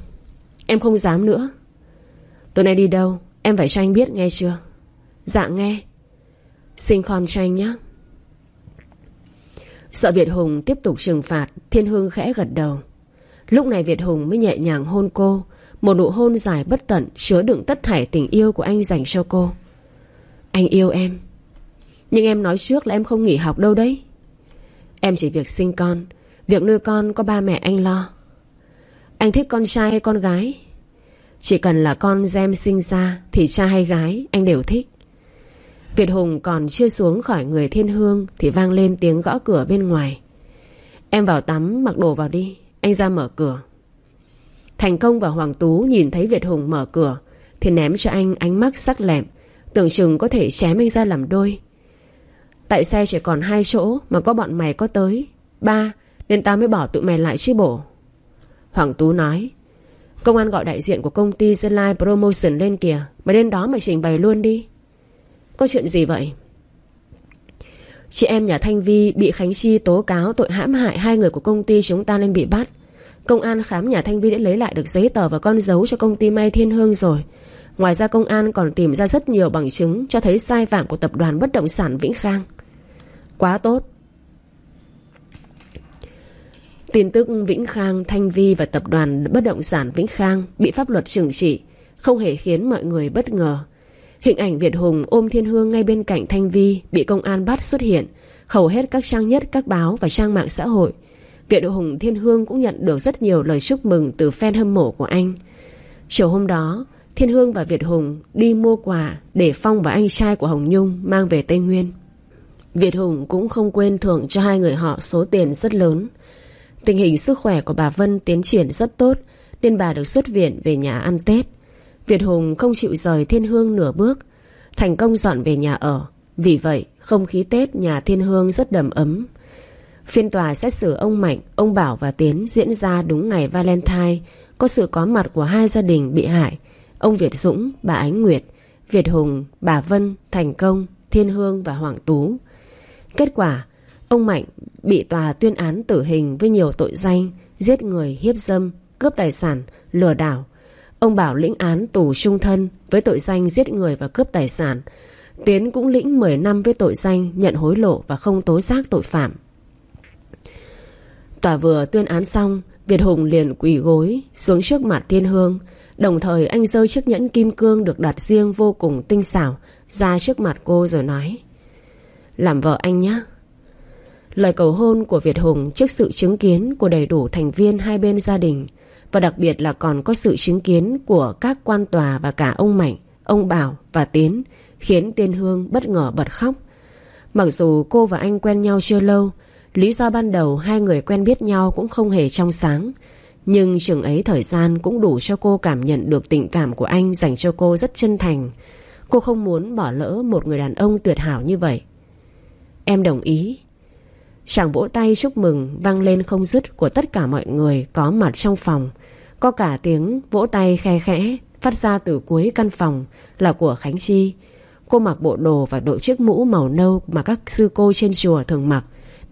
Em không dám nữa. Tối nay đi đâu? Em phải cho anh biết nghe chưa? Dạ nghe. Sinh con cho anh nhé Sợ Việt Hùng tiếp tục trừng phạt, Thiên Hương khẽ gật đầu. Lúc này Việt Hùng mới nhẹ nhàng hôn cô, Một nụ hôn dài bất tận Chứa đựng tất thảy tình yêu của anh dành cho cô. Anh yêu em, Nhưng em nói trước là em không nghỉ học đâu đấy. Em chỉ việc sinh con, Việc nuôi con có ba mẹ anh lo. Anh thích con trai hay con gái? Chỉ cần là con gem sinh ra Thì trai hay gái anh đều thích. Việt Hùng còn chưa xuống khỏi người thiên hương Thì vang lên tiếng gõ cửa bên ngoài. Em vào tắm, mặc đồ vào đi. Anh ra mở cửa. Thành công và Hoàng Tú nhìn thấy Việt Hùng mở cửa, Thì ném cho anh ánh mắt sắc lẹm, Tưởng chừng có thể chém anh ra làm đôi. Tại xe chỉ còn hai chỗ Mà có bọn mày có tới. Ba, Nên tao mới bỏ tụi mày lại chứ bổ Hoàng Tú nói, Công an gọi đại diện của công ty Sơn Promotion lên kìa Mày đến đó mà trình bày luôn đi. Có chuyện gì vậy Chị em nhà Thanh Vi bị Khánh Chi tố cáo tội hãm hại hai người của công ty chúng ta nên bị bắt. Công an khám nhà Thanh Vi đã lấy lại được giấy tờ và con dấu cho công ty May Thiên Hương rồi. Ngoài ra công an còn tìm ra rất nhiều bằng chứng cho thấy sai phạm của tập đoàn bất động sản Vĩnh Khang. Quá tốt. Tin tức Vĩnh Khang, Thanh Vi và tập đoàn bất động sản Vĩnh Khang bị pháp luật trừng trị không hề khiến mọi người bất ngờ. Hình ảnh Việt Hùng ôm Thiên Hương ngay bên cạnh Thanh Vi bị công an bắt xuất hiện hầu hết các trang nhất, các báo và trang mạng xã hội. Việt Hùng Thiên Hương cũng nhận được rất nhiều lời chúc mừng từ fan hâm mộ của anh. Chiều hôm đó, Thiên Hương và Việt Hùng đi mua quà để Phong và anh trai của Hồng Nhung mang về Tây Nguyên. Việt Hùng cũng không quên thưởng cho hai người họ số tiền rất lớn. Tình hình sức khỏe của bà Vân tiến triển rất tốt nên bà được xuất viện về nhà ăn Tết. Việt Hùng không chịu rời Thiên Hương nửa bước, thành công dọn về nhà ở. Vì vậy, không khí Tết nhà Thiên Hương rất đầm ấm. Phiên tòa xét xử ông Mạnh, ông Bảo và Tiến diễn ra đúng ngày Valentine, có sự có mặt của hai gia đình bị hại, ông Việt Dũng, bà Ánh Nguyệt, Việt Hùng, bà Vân, Thành Công, Thiên Hương và Hoàng Tú. Kết quả, ông Mạnh bị tòa tuyên án tử hình với nhiều tội danh giết người, hiếp dâm, cướp tài sản, lừa đảo. Ông Bảo lĩnh án tù trung thân với tội danh giết người và cướp tài sản. Tiến cũng lĩnh 10 năm với tội danh nhận hối lộ và không tố giác tội phạm. Tòa vừa tuyên án xong, Việt Hùng liền quỳ gối xuống trước mặt Thiên Hương. Đồng thời anh rơi chiếc nhẫn kim cương được đặt riêng vô cùng tinh xảo ra trước mặt cô rồi nói Làm vợ anh nhé. Lời cầu hôn của Việt Hùng trước sự chứng kiến của đầy đủ thành viên hai bên gia đình và đặc biệt là còn có sự chứng kiến của các quan tòa và cả ông Mạnh, ông Bảo và Tiến khiến Tiên Hương bất ngờ bật khóc. Mặc dù cô và anh quen nhau chưa lâu, lý do ban đầu hai người quen biết nhau cũng không hề trong sáng. Nhưng chừng ấy thời gian cũng đủ cho cô cảm nhận được tình cảm của anh dành cho cô rất chân thành. Cô không muốn bỏ lỡ một người đàn ông tuyệt hảo như vậy. Em đồng ý. Chàng vỗ tay chúc mừng vang lên không dứt của tất cả mọi người có mặt trong phòng. Có cả tiếng vỗ tay khe khẽ, phát ra từ cuối căn phòng là của Khánh Chi. Cô mặc bộ đồ và đội chiếc mũ màu nâu mà các sư cô trên chùa thường mặc,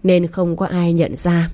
nên không có ai nhận ra.